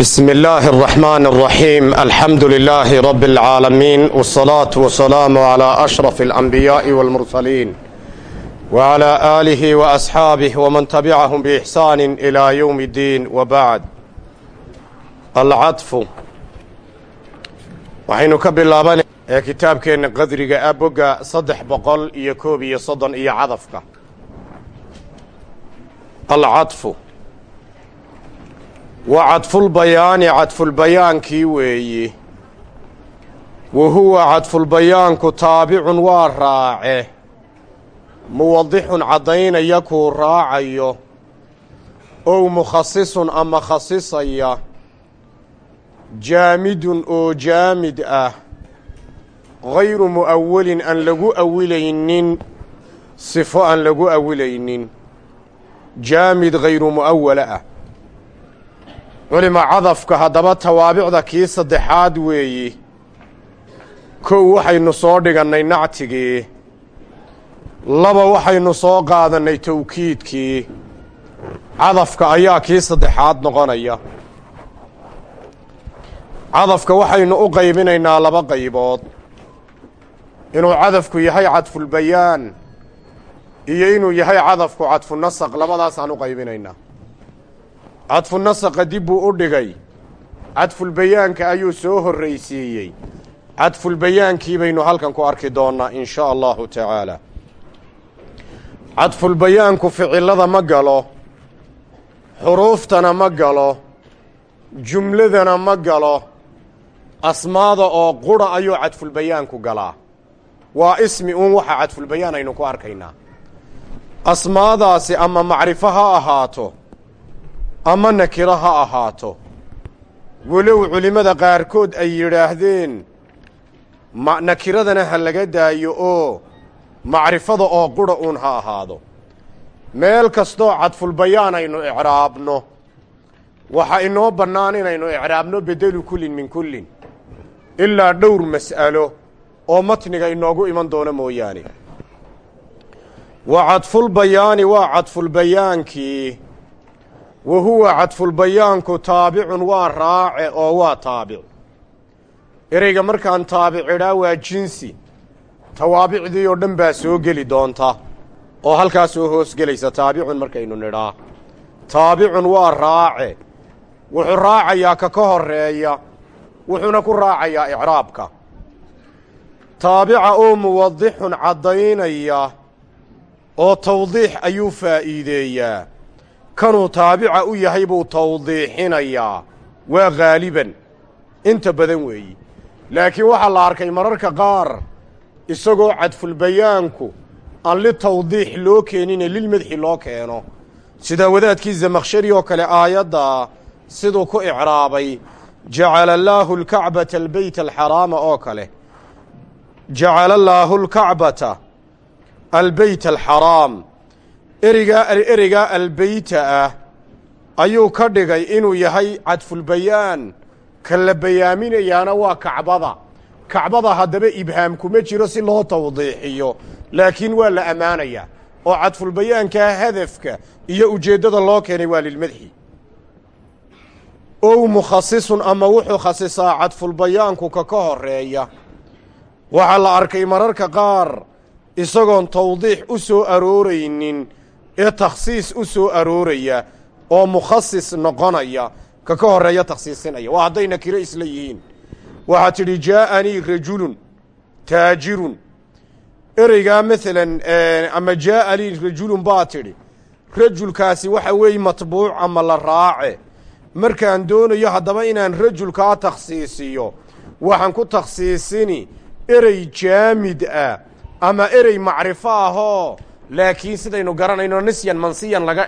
بسم الله الرحمن الرحيم الحمد لله رب العالمين والصلاة والسلام على أشرف الأنبياء والمرسلين وعلى آله وأصحابه ومن تبعهم بإحسان إلى يوم الدين وبعد العطف waxaynu ka bilaaban ee kitaabkeenna qadriga ah bogga saddex boqol iyo koob iyo soddon iyo cadafka alcadfu wa cadfulbayaani cadfulbayaankii weeyi. Wa huwa cadfulbayaanku taabicun waa raace. Muwadixun caddaynaya kuu raacayo. Ow mukhasisun ama khasisaya jaamidun oo jaamid ah. Gayru mu'awalin aan lagu awilaynin sifo aan lagu awilaynin jaamid hayru mu'awala ah culima cadafka haddaba tawaabicda kii saddexaad weeyi. Kow waxaynu soo dhigannay nactigii. Laba waxaynu soo qaadannay tawkiidkii. Cadafka ayaa kii saddexaad noqonaya. Cadafka waxaynu u qaybinaynaa laba qaybood. Inuu cadafku yahay cadfulbayaan iyo inuu yahay cadafku cadfunasaq labadaasaan u qaybinaynaa cadfunasaqa dib buu u dhigay. Cadfulbayaanka ayuu soo horraysiiyey. Cadfulbayaankii baynu halkan ku arki doonnaa in shaa allahu tacaala cadfulbayaanku ficilada ma galo xuruuftana ma galo jumladana ma galo asmaada oo qura ayuu cadfulbayaanku galaa. Waa ismi uun waxa cadfulbayaan aynu ku arkaynaa. Asmaadaasi ama macrifo ha ahaato ama nakiro ha ahaato. Walow culimmada qaarkood ay yidhaahdeen nakiradana ha laga daayo oo macrifada oo qura uun ha ahaado. Meel kastoo cadfulbayaan aynu icraabno. Waxaa inoo bannaan inaynu icraabno bedelu kullin min kullin. Ilaa dhowr mas'alo oo matniga inoogu iman doono mooyaane. Wa cadfulbayaani waa cadfulbayaankii wa huwa cadfulbayaanku taabicun waa raace oo waa taabic. Ereyga markaan taabicidhaa waa jinsi. Tawaabicdii oo dhan baa soo geli doonta oo halkaa soo hoos gelaysa taabicun markaynu nidhaa. Taabicun waa raace. Wuxuu raacayaa ka ka horreeya wuxuuna ku raacayaa icraabka. Taabica oo muwadixun caddaynaya oo tawdiix ayuu faa'iideeyaa kanuu taabica u yahay buu tawdiixinayaa waa ghaaliban. Inta badan weeyi. Laakiin waxaa la arkay mararka qaar isagoo cadfulbayaanku aan litawdiix loo keenine lilmadxi loo keeno. Sida wadaadkii zamakhshari oo kale aayadda siduu ku icraabay jacala allaahu alkacbata albeyta alxaraama oo kale jacala allaahu alkacbata albeyta alxaraam erigaa ereygaa albeyta ah. Ayuu ka dhigay inuu yahay cadfulbayaan ka la bayaaminayaana waa kacbada. Kacbada haddaba ibhaam kuma jiro si loo tawdiixiyo laakiin waa la ammaanayaa oo cadfulbayaankaa hadafka iyo ujeeddada loo keenay waa lilmadxi ow mukhasisun ama wuxuu khasisaa cadfulbayaanku ka ka horreeya. Waxaa la arkay mararka qaar isagoon tawdiix u soo arooraynin ee takhsiis u soo arooraya oo mukhasis noqonaya ka ka horreeya takhsiisinaya. Waa hadday nakiro isla yihiin. Waxaa tidhi jaa'anii rajulun taajirun. Ereygaa maalan ama jaa'anii rajulun baa tidhi rajulkaasi waxa weeye matbuuc ama la raace. Markaan doonayo haddaba inaan rajulkaa takhsiisiyo waxaan ku takhsiisini erey jaamid ah ama erey macrifo ahoo laakiin sidaynu garanayno nisyan mansiyan laga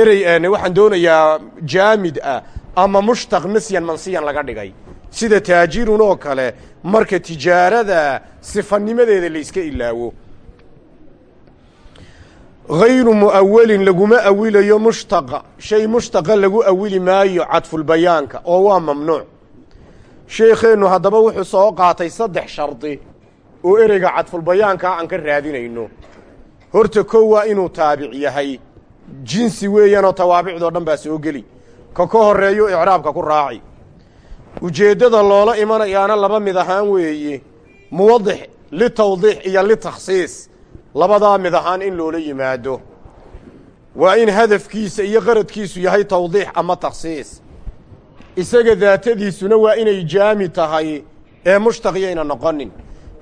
erey waxaan doonayaa jaamid ah ama mushtaq nisyan mansiyan laga dhigay. Sida taajirun oo kale marka tijaarada sifanimadeeda layska ilaawo. Hayru mu'awalin laguma awilayo mushtaqa. Shay mushtaqa lagu awili maayo cadfulbayaanka oo waa mamnuuc. Sheekheennu haddaba wuxuu soo qaatay saddex shardi oo ereyga cadfulbayaankaa aan ka raadinayno horta kow waa inuu taabic yahay. Jinsi weeyaanoo tawaabicdoo dhan baa soo geli. Ka ka horreeyo icraabka ku raaci. Ujeeddada loola imanayaana laba mid ahaan weeye. Muwadix litawdiix iyo litakhsiis labadaa mid ahaan in loola yimaado. Waa in hadafkiisa iyo qaradkiisu yahay tawdiix ama takhsiis. Isaga daatadiisuna waa inay jaamid tahay ee mushtaqiyayna noqonin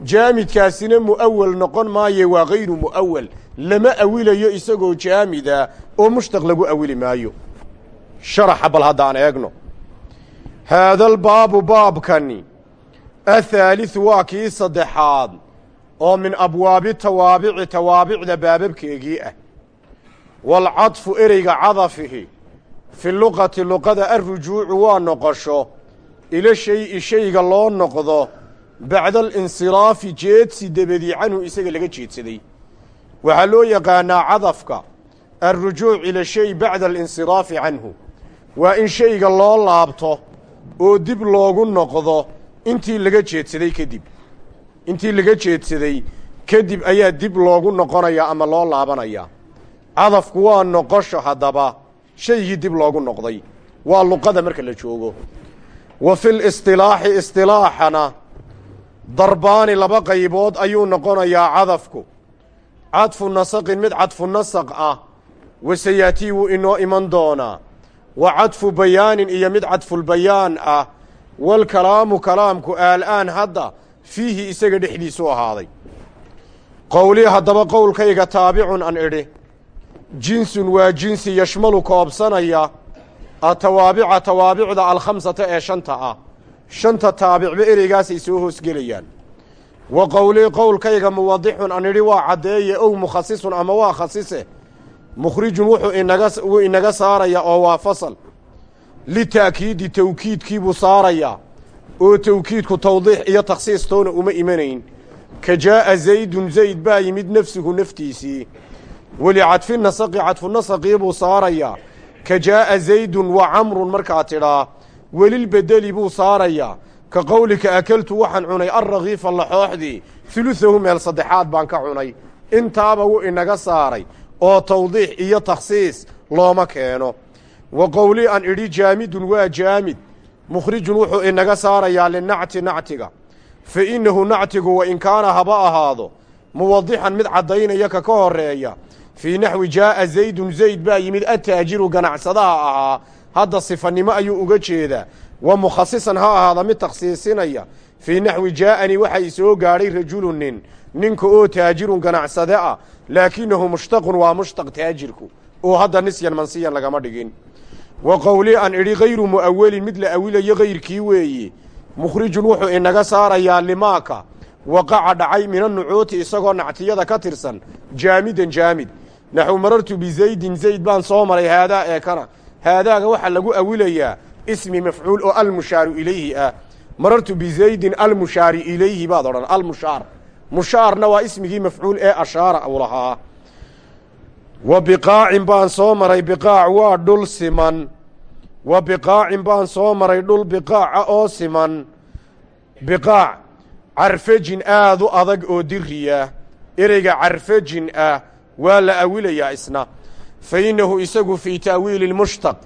jaamidkaasina mu'awal noqon maaye waa hayru mu'awal lama awilayo isagoo jaamida oo mushtaq lagu awili maayo. Sharaxa bal haddaan eegno. Haadalbaabu baabkani. Athaaliثu waa kii saddexaad oo min abwaabi tawaabici tawaabicda baababkeegii ah. Waalcadfu ereyga cadafihi. Fi luqati luqada alrujuucu waa noqosho. Ila shayi shayga loo noqdo bacda alinsiraafi jeedsi debedii canhu isaga laga jeedsaday. Waxaa loo yaqaanaa cadafka alrujuuc ila shay bacda alinsiraafi canhu. Waa in shayga loo laabto oo dib loogu noqdo intii laga jeedsaday kadib. Intii laga jeedsaday kadib ayaa dib loogu noqonayaa ama loo laabanayaa cadafku waa noqosho haddaba shaygii dib loogu noqday. Waa luqada marka la joogo. Wa fil istilaaxi istilaaxana darbaani laba qaybood ayuu noqonayaa cadafku. Cadfu nasaqin mid cadfu nasaq ah wasayaatii wuu inoo iman doonaa. Wa cadfu bayaanin iyo mid cadfulbayaan ah. Walkalaamu kalaamku aal'aan hadda fiihi isaga dhexdiisu ahaaday. Qowlii haddaba qowlkayga taabicun an idhi jinsun waa jinsi yashmalu koobsanaya atawaabica tawaabicda alkhamsata ee shanta ah shanta taabicba ereygaasay soo hoosgelayaan. Wa qowlii qowlkayga muwadixun an idhi waa caddeeye ow mukhasisun ama waa khasise mukhrijun wuxuu inaga wuu inaga saaraya oo waa fasal. Lita'kiidi tawkiidkiibuu saarayaa oo tawkiidku tawdiix iyo takhsiis toona uma imanayn. Ka jaa'a zaydun zayd baa yimid nafsuhu naftiisii. Weli cadfi nasaqi cadfu nasaqii buu saarayaa ka jaa'a zaydun wa camrun markaa tidhaa welilbedeli buu saarayaa ka qowlika akeltu waxaan cunay alrakiifa laxooxdii hulusahu meel saddexaad baan ka cunay. Intaaba wuu inaga saaray oo tawdiix iyo takhsiis looma keeno. Wa qowlii an idhi jaamidun waa jaamid mukhrijun wuxuu inaga saarayaa linacti nactiga. Fa innahu nactigu wa in kaana haba ahaado muwadixan mid caddaynaya ka ka horreeya. Fii naxwi jaa'a zaydun zayd baa yimid ataajiru ganacsadaha ahaa hadda sifannimo ayuu uga jeedaa. Wa mukhasisan ha ahaada mid takhsiisinaya. Fii naxwi jaa'anii waxa i soo gaadhay rajulu nin. Ninka oo taajirun ganacsade ah. Laakinahu mushtaqun waa mushtaq taajirku. Oo hadda nisyan mansiyan lagama dhigin. Wa qowlii an idhi hayru mu'awelin mid la awilayo hayrkii weeye mukhrijun wuxuu inaga saarayaa limaaka. Waqaca dhacay mina nucuuti isagoo nactiyada ka tirsan. Jaamidan jaamid. Naxu marartu bizaydin zayd baan soo maray haadaa ee kana haadaaga waxaa lagu awilayaa ismi mafcuul oo almushaaru ilayhi ah marartu bizaydin almushaari ilayhi baad odhan almushaar mushaarna waa ismigii mafcuul ee ashaara u lahaa wa biqaacin baan soo maray biqaac waa dhul siman wa biqaacin baan soo maray dhul biqaaca oo siman biqaac carfajin aad u adag oo diriya ereyga carfajin ah waa la awilayaa isna fa innahu isagu fii ta'wiili lmushtaq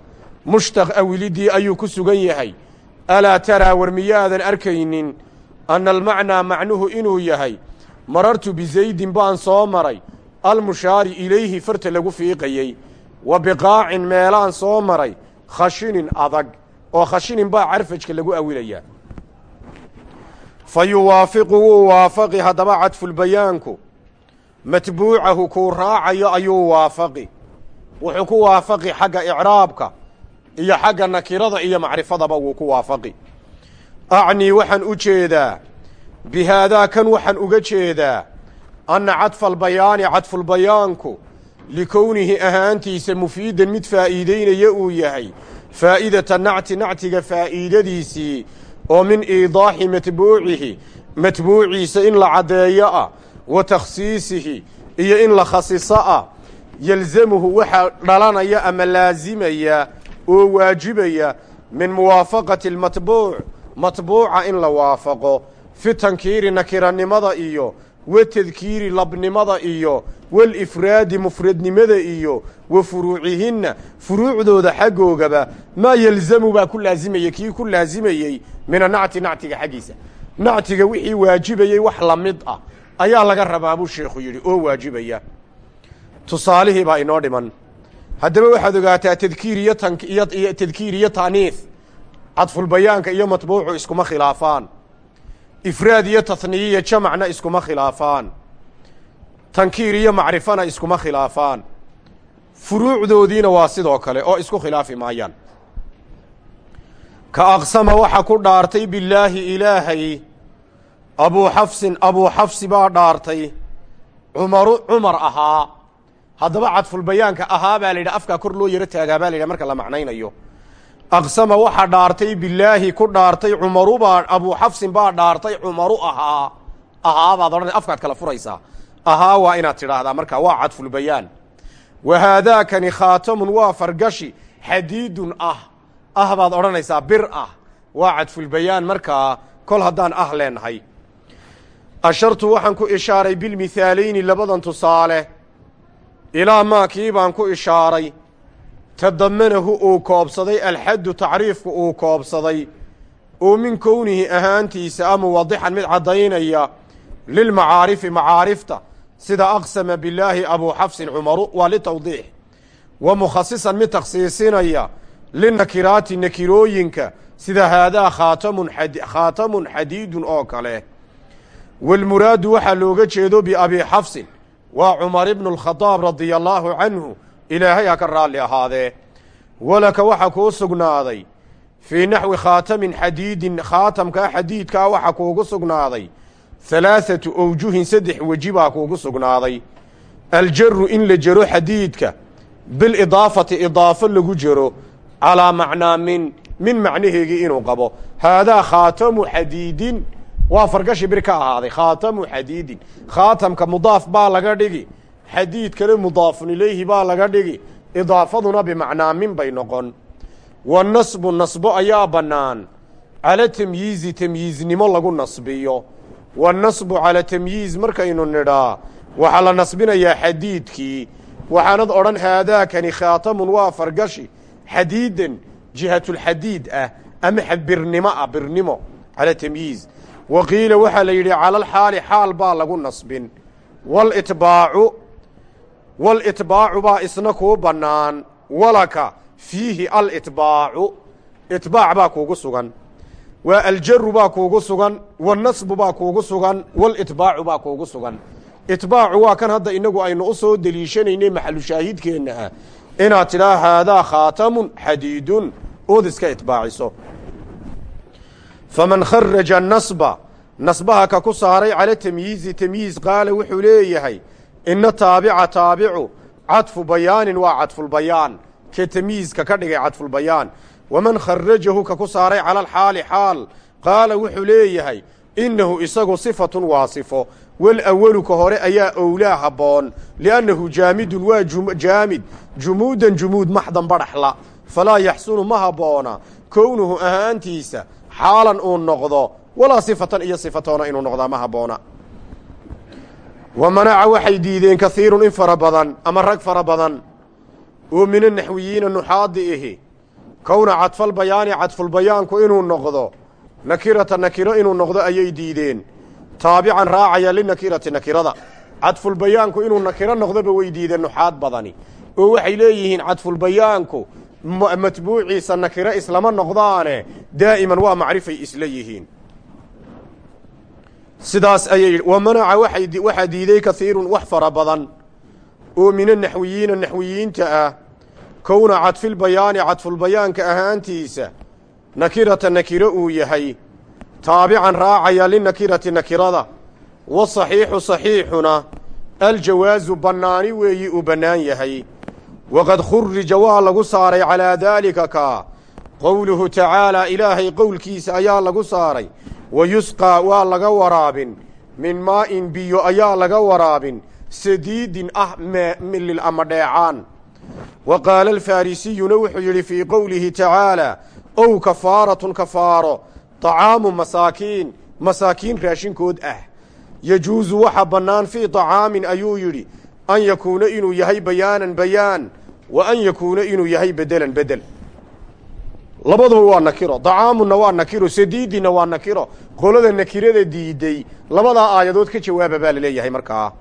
mushtaq awiliddii ayuu ku sugan yahay alaa taraa war miyaadan arkaynin anna almacnaa macnuhu inuu yahay marartu bizaydin baan soo maray almushaari ilayhi farta lagu fiiqayey wa biqaacin meelaan soo maray khashinin adag oo khashinin baa carfajka lagu awilayaa fa yuwaafiqu wuu waafaqi haddaba cadfulbayaanku matbuucahu kuu raacayo ayuu waafaqi wuxuu ku waafaqi xagga icraabka iyo xagga nakirada iyo macrifadaba wuu ku waafaqi. Acnii waxaan u jeedaa bi haadaa kan waxaan uga jeedaa anna cadfa albayaani cadfulbayaanku likownihi ahaantiisa mufiidan mid faa'iideynaya uu yahay. Faa'idata nacti nactiga faa'iidadiisii oo min iidaaxi matbuucihi matbuuciisa in la caddeeyo ah wa takhsiisihi iyo in la khasiso ah yelzamuhu waxaa dhalanaya ama laasimaya oo waajibaya min muwaafaqati almatbuuc matbuuca in la waafaqo fi tankiiri nakiranimada iyo wa tadkiiri labnimada iyo walifraadi mufradnimada iyo wa furuucihinna furuucdooda xaggoogaba maa yelzamu baa ku laazimayey kii ku laazimayey min anacti nactiga xaggiisa. Nactiga wixii waajibayey wax la mid ah ayaa laga rabaa buu sheekhu yidhi oo waajibaya tusaalihii baa inoo dhiman. Haddaba waxaad ogaataa tadkiir iyo taniyo tadkiir iyo taaniis cadfulbayaanka iyo matbuucu iskuma khilaafaan. Ifraad iyo tahniye iyo jamacna iskuma khilaafaan. Tankiir iyo macrifana iskuma khilaafaan. Furuucdoodiina waa sidoo kale oo isku khilaafi maayaan. Ka aqsama waxa ku dhaartay bilaahi ilaahay abuu xafsin abuu xafsi baa dhaartay. Cumaru cumar ahaa haddaba cadfulbayaanka ahaa baa la yidhi afkaa kor loo yaro taagaa baa la yidhi marka la macnaynayo. Aqsama waxa dhaartay bilaahi ku dhaartay cumaru baa abuu xafsin baa dhaartay cumaru ahaa ahaa baad odhan afkaad kala furaysaa. Ahaa waa inaad tidhaahdaa markaa waa cadfulbayaan wa haadaakani khaatamun waa fargashi xadiidun ah. Ah baad odhanaysaa bir ah. Waa cadfulbayaan markaa kol haddaan ah leenahay. Ashartu waxaan ku ishaaray bilmihaalayni labadan tusaale ilaa maa kii baan ku ishaaray tadamanahu uu koobsaday alxaddu tacriifku uu koobsaday oo min kownihi ahaantiisa a muwadixan mid caddaynaya lilmacaarifi macaarifta sida aqsama bilaahi abuu xafsin cumaru waa litawdiix wa mukhasisan mid takhsiisinaya linakiraati nakirooyinka sida haadaa khaatamun khaatamun xadiidun oo kale. Waalmuraadu waxaa looga jeedo biabii xafsin waa cumar ibnu alkhadaab radia allaahu canhu ilaahay ha ka raalli ahaadee walaka waxaa kuu sugnaaday. Fii naxwi khaatamin xadiidin khaatamkaa xadiidkaa waxaa kuugu sugnaaday. Halaathatu awjuhin saddex weji baa kuugu sugnaaday. Aljaru in la jero xadiidka bilidaafati idaafo lagu jero calaa macnaa min min macnaheegii inuu qabo. Haadaa khaatamu xadiidin waa fargashi bir ka ahaaday khaatamu xadiidin. Khaatamka mudaaf baa laga dhigi. Xadiidkana mudaafun ilayhi baa laga dhigi. Idaafaduna bimacnaa min bay noqon. Wa nasbu nasbo ayaa bannaan. Cala tamyiizi tamyiiznimo lagu nasbiyo. Wanasbu cala tamyiiz markaynu nidhaa waxaa la nasbinayaa xadiidkii. Waxaanad odhan haadaakani khaatamun waa fargashi. Xadiidan jihatulxadiid ah ama birnimo ah birnimo cala tamyiiz wa qiila waxaa la yidhi cala alxaali xaal baa lagu nasbin. Walitbaacu walitbaacu baa isna kuu bannaan. Walaka fiihi alitbaacu itbaac baa kuugu sugan. Waa aljaru baa kuugu sugan wanasbu baa kuugu sugan walitbaacu baa kuugu sugan. Itbaacu waa kan hadda inagu aynu u soo deliishanaynay maxalu shaahidkeenna ah. Inaad tidhaa haadaa khaatamun xadiidun. Ood iska itbaaciso faman kharaja nasba nasbaha ka ku saaray cala tamyiizi tamyiiz qaala wuxuu leeyahay ina taabica taabicu cadfu bayaanin waa cadfulbayaan ka tamyiizka ka dhigay cadfulbayaan waman kharajahu ka ku saaray cala alxaali xaal qaala wuxuu leeyahay innahu isagu sifatun waa sifo walawalu ka hore ayaa owlaa habboon liannahu jaamidun waa jaamid jumuudan jumuud maxdan badhaxla falaa yaxsunu ma habboona kownuhu ahaantiisa xaalan uu noqdo walaa sifatan iyo sifatoona inuu noqdaa ma habboona wa manaca waxay diideen kaiirun in fara badan ama rag fara badan. Oo mina naxwiyiina nuxaadi ihi kowna cadfalbayaani cadfulbayaanku inuu noqdo nakirata nakiro inuu noqdo ayay diideen. Taabican raacaya linakirati nakirada. Cadfulbayaanku inuu nakiro noqdoba way diideen nuxaad badani. Oo waxay leeyihiin cadfulbayaanku matbuuciisa nakiro islama noqdaane daa'iman waa macrifay isla yihiin. Sidaas ayay wa manaca waxaa diiday kaiirun wax fara badan. Oo mina naxwiyiina naxwiyiinta ah kowna cadfilbayaani cadfulbayaanka ahaantiisa nakirata nakiro uu yahay. Taabican raacaya linakirati nakirada. Wasaxiixu saxiixuna aljawaasu bannaani weeyi uu bannaan yahay waqad khurija waa lagu saaray calaa daalika kaa qowluhu tacaalaa ilaahay qowlkiisa ayaa lagu saaray wa yusqaa waa laga waraabin min maa'in biyo ayaa laga waraabin sadiidin ah milil ama dheecaan wa qaala alfarrisiyuna wuxuu yidhi fii qowlihi tacaalaa ow kafaaratun kafaaro طacaamu masaakiin masaakiin raashinkood ah yajuusu waxa bannaan fii طacaamin ayuu yidhi an yakuuna inuu yahay bayaanan bayaan wa an yakuuna inuu yahay bedelan bedel. Labaduba waa nakiro. Dacaamunna waa nakiro. Sadiidina waa nakiro. Qolada nakirada diiday labadaa aayadood ka jawaaba baa la leeyahay markaa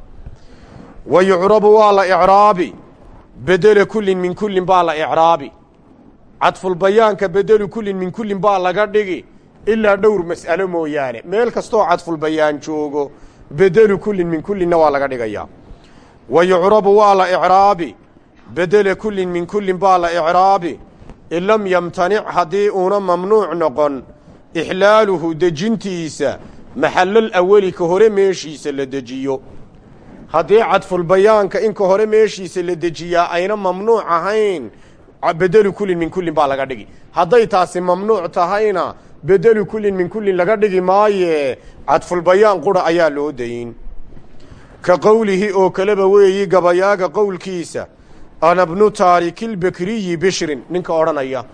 wa yucrabu waa la icraabi. Bedele kullin min kullin baa la icraabi. Cadfulbayaanka bedelu kullin min kullin baa laga dhigi. Ilaa dhowr mas'alo mooyaane. Meel kastoo cadfulbayaan joogo bedelu kullin min kullinna waa laga dhigayaa. Wa yucrabu waa la icraabi bedele kullin min kullin baa la icraabi in lam yamtanic haddii uuna mamnuuc noqon ixlaaluhu dejintiisa maxallal aweli ka hore meeshiisa la dejiyo haddii cadfulbayaanka in ka hore meeshiisa la dejiyaa ayna mamnuuc ahayn bedelu kullin min kullin baa laga dhigi hadday taasi mamnuuc tahayna bedelu kullin min kullin laga dhigi maaye cadfulbayaan qura ayaa loo dayin ka qowlihi oo kaleba weeyi gabayaaga qowlkiisa ana bnu taarikilbekriyi bishrin ninka odhanaya.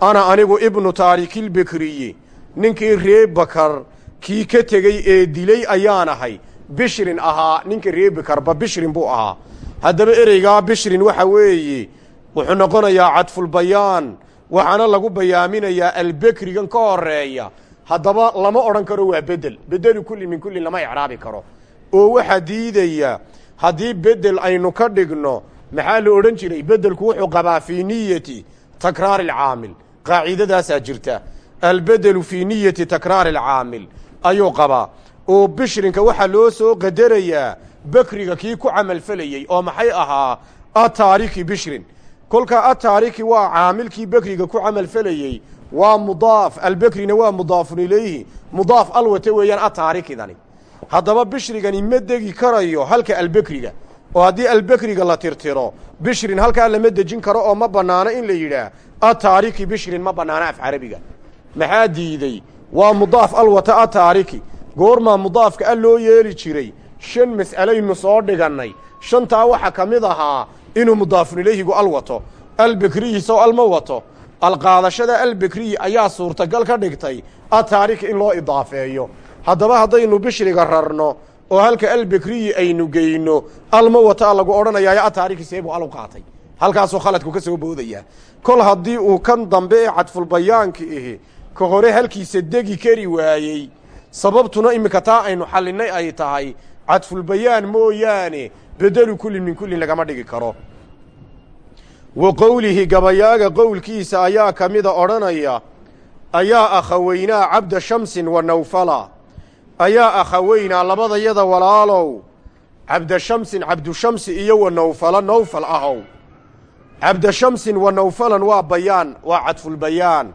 Ana anigu ibnu taarikilbekriyi ninkii ree bakar kii ka tegey ee dilay ayaan ahay. Bishrin ahaa ninka ree bakarba bishrin buu ahaa. Haddaba ereygaa bishrin waxa weeye wuxuu noqonayaa cadfulbayaan waxaana lagu bayaaminayaa albekrigan ka horreeya haddaba lama odhan karo waa bedel. Bedelu kullin min kullin lama icraabi karo. Oo waxaa diidaya haddii bedel aynu ka dhigno maxaa la odhan jiray? Bedelku wuxuu qabaa fii niyati takraari alcaamil. Qaacidadaasaa jirta. Albedelu fii niyati takraari alcaamil. Ayuu qabaa. Oo bishrinka waxaa loo soo qadarayaa bekriga kii ku camalfalayey oo maxay ahaa? Ataariki bishrin. Kolkaa ataariki waa caamilkii bekriga ku camalfalayey waa mudaaf. Albekrina waa mudaafun ilayhi. Mudaaf alwate weeyaan ataarikidani haddaba bishrigani ma degi karayo halka albekriga oo haddii albekriga la tirtiro bishrin halkaa lama dejin karo oo ma bannaano in la yidhaah ataariki bishrin ma bannaano af carabiga. Maxaa diidey waa mudaaf alwata ataariki goormaa mudaafka al loo yeeli jiray shan mas'alaynu soo dhigannay. Shantaa waxaa ka mid ahaa inuu mudaafun ilayhigu al wato albekriyi sow alma wato. Alqaadashada albekriyi ayaa suurtagal ka dhigtay ataariki in loo idaafeeyo. Haddaba haddaynu bishriga rarno oo halka albekriyi aynu geyno alma wataa lagu odhanayaayo ataariki seebuu al u qaatay. Halkaasuu khaladku ka soo boodayaa kol haddii uu kan dambe ee cadfulbayaanka ihi ka hore halkiisa degi kari waayey. Sababtuna iminka taa aynu xallinnay ay tahay cadfulbayaan mooyaane bedelu kullin min kullin lagama dhigi karo. Wa qowlihi gabayaaga qowlkiisa ayaa ka mida odhanaya ayaa akhaweynaa cabda shamsin wa nawfala ayaa akhaweynaa labadayada walaalow cabda shamsin cabdushamsi iyo wa nawfala nawfal ahow. Cabda shamsin wa nawfalan waa bayaan waa cadfulbayaan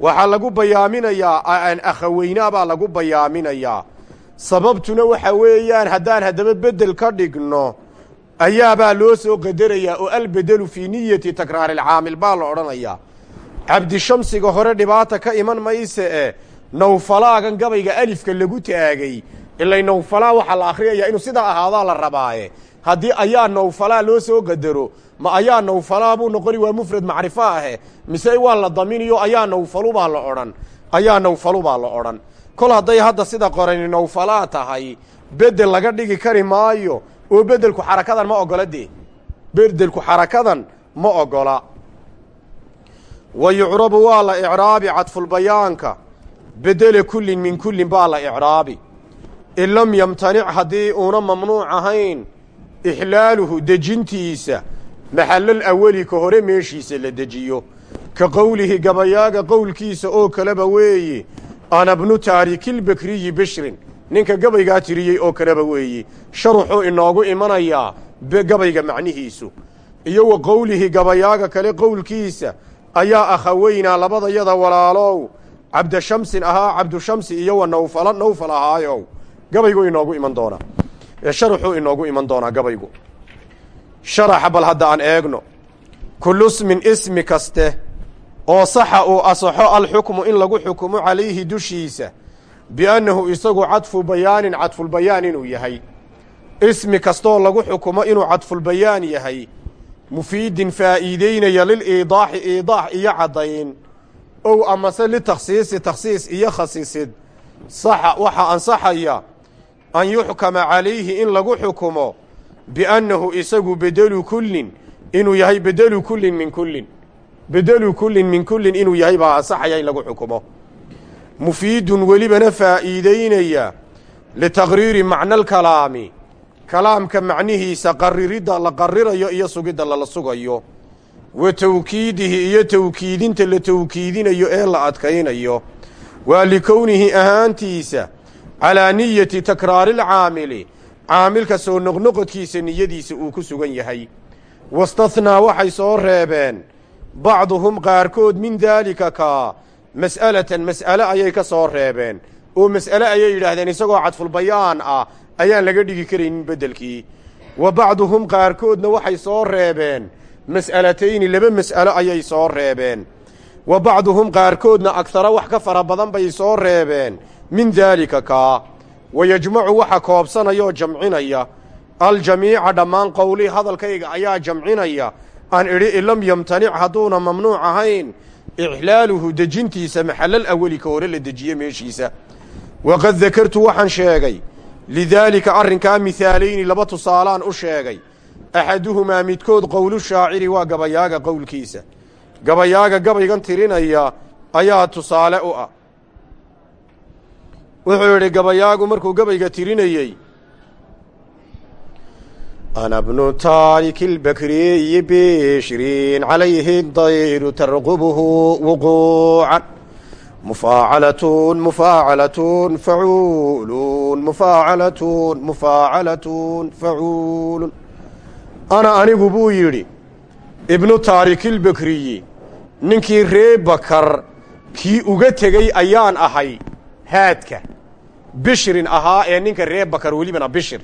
waxaa lagu bayaaminayaa aan akhaweynaa baa lagu bayaaminayaa sababtuna waxa weeyaan haddaan haddaba beddel ka dhigno ayaabaa loo soo qadarayaa oo albedelu fii niyati takraariilcaamil baa la odhanayaa. Cabdishamsiga hore dhibaata ka iman mayse e nawfalaagan gabayga alifka lagu taagay. Ilay nawfalaa waxaa la akhriyayaa inuu sidaa ahaadaa la rabaaye. Haddii ayaa nawfalaa loo soo qadaro ma ayaa nawfalaa buu noqoni waa mufrad macrifo ahe. Mise waa la daminiyo ayaa nawfalu baa la odhan. Ayaa nawfalu baa la odhan. Kol hadday hadda sida qorani nawfalaa tahay bedel laga dhigi kari maayo oo bedelku xarakadan ma ogola dee. Bedelku xarakadan ma ogola. Wa yucrabu waa la icraabi cadfulbayaanka bedele kullin min kullin baa la icraabi. In lam yamtanic haddii uuna mamnuuc ahayn ixlaaluhu dejintiisa maxallal aweli ka hore meeshiisa la dejiyo. Ka qowlihi gabayaaga qowlkiisa oo kaleba weeye ana bnu taarikilbekriyi bishrin. Ninka gabaygaa tiriyey oo kaleba weeye sharuxuu inoogu imanayaa gabayga macnihiisu. Iyo wa qowlihi gabayaaga kale qowlkiisa ayaa akhaweynaa labadayada walaalow cabdashamsin ahaa cabdushamsi iyo wa nawfala nawfal ahaayow gabaygu inoogu iman doonaa sharuxuu inoogu iman doonaa gabaygu. Sharaxa bal hadda aan eegno. Kullu smin ismi kaste oo saxa uu asaxo alxukmu in lagu xukumo calayhi dushiisa biannahu isagu cadfu bayaanin cadfulbayaan inuu yahay. Ismi kastoo lagu xukumo inuu cadfulbayaan yahay. Mufiidin faa'iideynaya liliidaaxi iidaax iyo caddayn ow amase litakhsiisi takhsiis iyo khasisid. Saxa waxaa ansaxaya an yuxkama calayhi in lagu xukumo biannahu isagu bedelu kullin inuu yahay bedelu kullin min kullin. Bedelu kullin min kullin inuu yahay baa asaxaya in lagu xukumo. Mufiidun welibana faa'iidaynaya litaqriiri macna alkalaami kalaamka macnihiisa qariridda la qarirayo iyo sugidda lala sugayo wa tawkiidihi iyo tawkiidinta la tawkiidinayo ee la adkaynayo. Waa likownihi ahaantiisa calaa niyati takraari alcaamili. Caamilka soo noqnoqodkiisa niyadiisa uu ku sugan yahay. Wastathnaa waxay soo reebeen. Bacduhum qaarkood min daalika kaa mas'alatan mas'ale ayay ka soo reebeen. Oo mas'ale ayay yidhaahdeen isagoo cadfulbayaan ah ayaan laga dhigi karaynin beddelkii. Wa bacduhum qaarkoodna waxay soo reebeen mas'alatayni laba mas'alo ayay soo reebeen. Wa bacduhum qaarkoodna agtara wax ka fara badan bay soo reebeen. Min daalika kaa wa yajmacu waxa koobsanaya oo jamcinaya. Aljamiica dhammaan qowlii hadalkayga ayaa jamcinaya. Aan idhi in lam yamtanic hadduuna mamnuuc ahayn. Ixlaaluhu dejintiisa maxallal aweli ka hore la dejiye meeshiisa. Waqad dakartu waxaan sheegay. Lidaalika arrinkaa mihaalayni laba tusaalaan u sheegay axaduhumaa midkood qowlu shaaciri waa gabayaaga qowlkiisa gabayaaga gabaygan tirinaya ayaa tusaale u ah wuxuu yidhi gabayaagu markuu gabayga tirinayey ana bnu taariki lbakriyi bishrin calayhi dayru tarqubuhu wuquucan mufaacalatun mufaacalatun facuulun mufaacalatun mufaacalatun facuulun ana anigu buu yidhi ibnu taarikilbakriyi ninkii ree bakar kii uga tegey ayaan ahay haadka bishrin ahaa ee ninka ree bakar welibana bishir.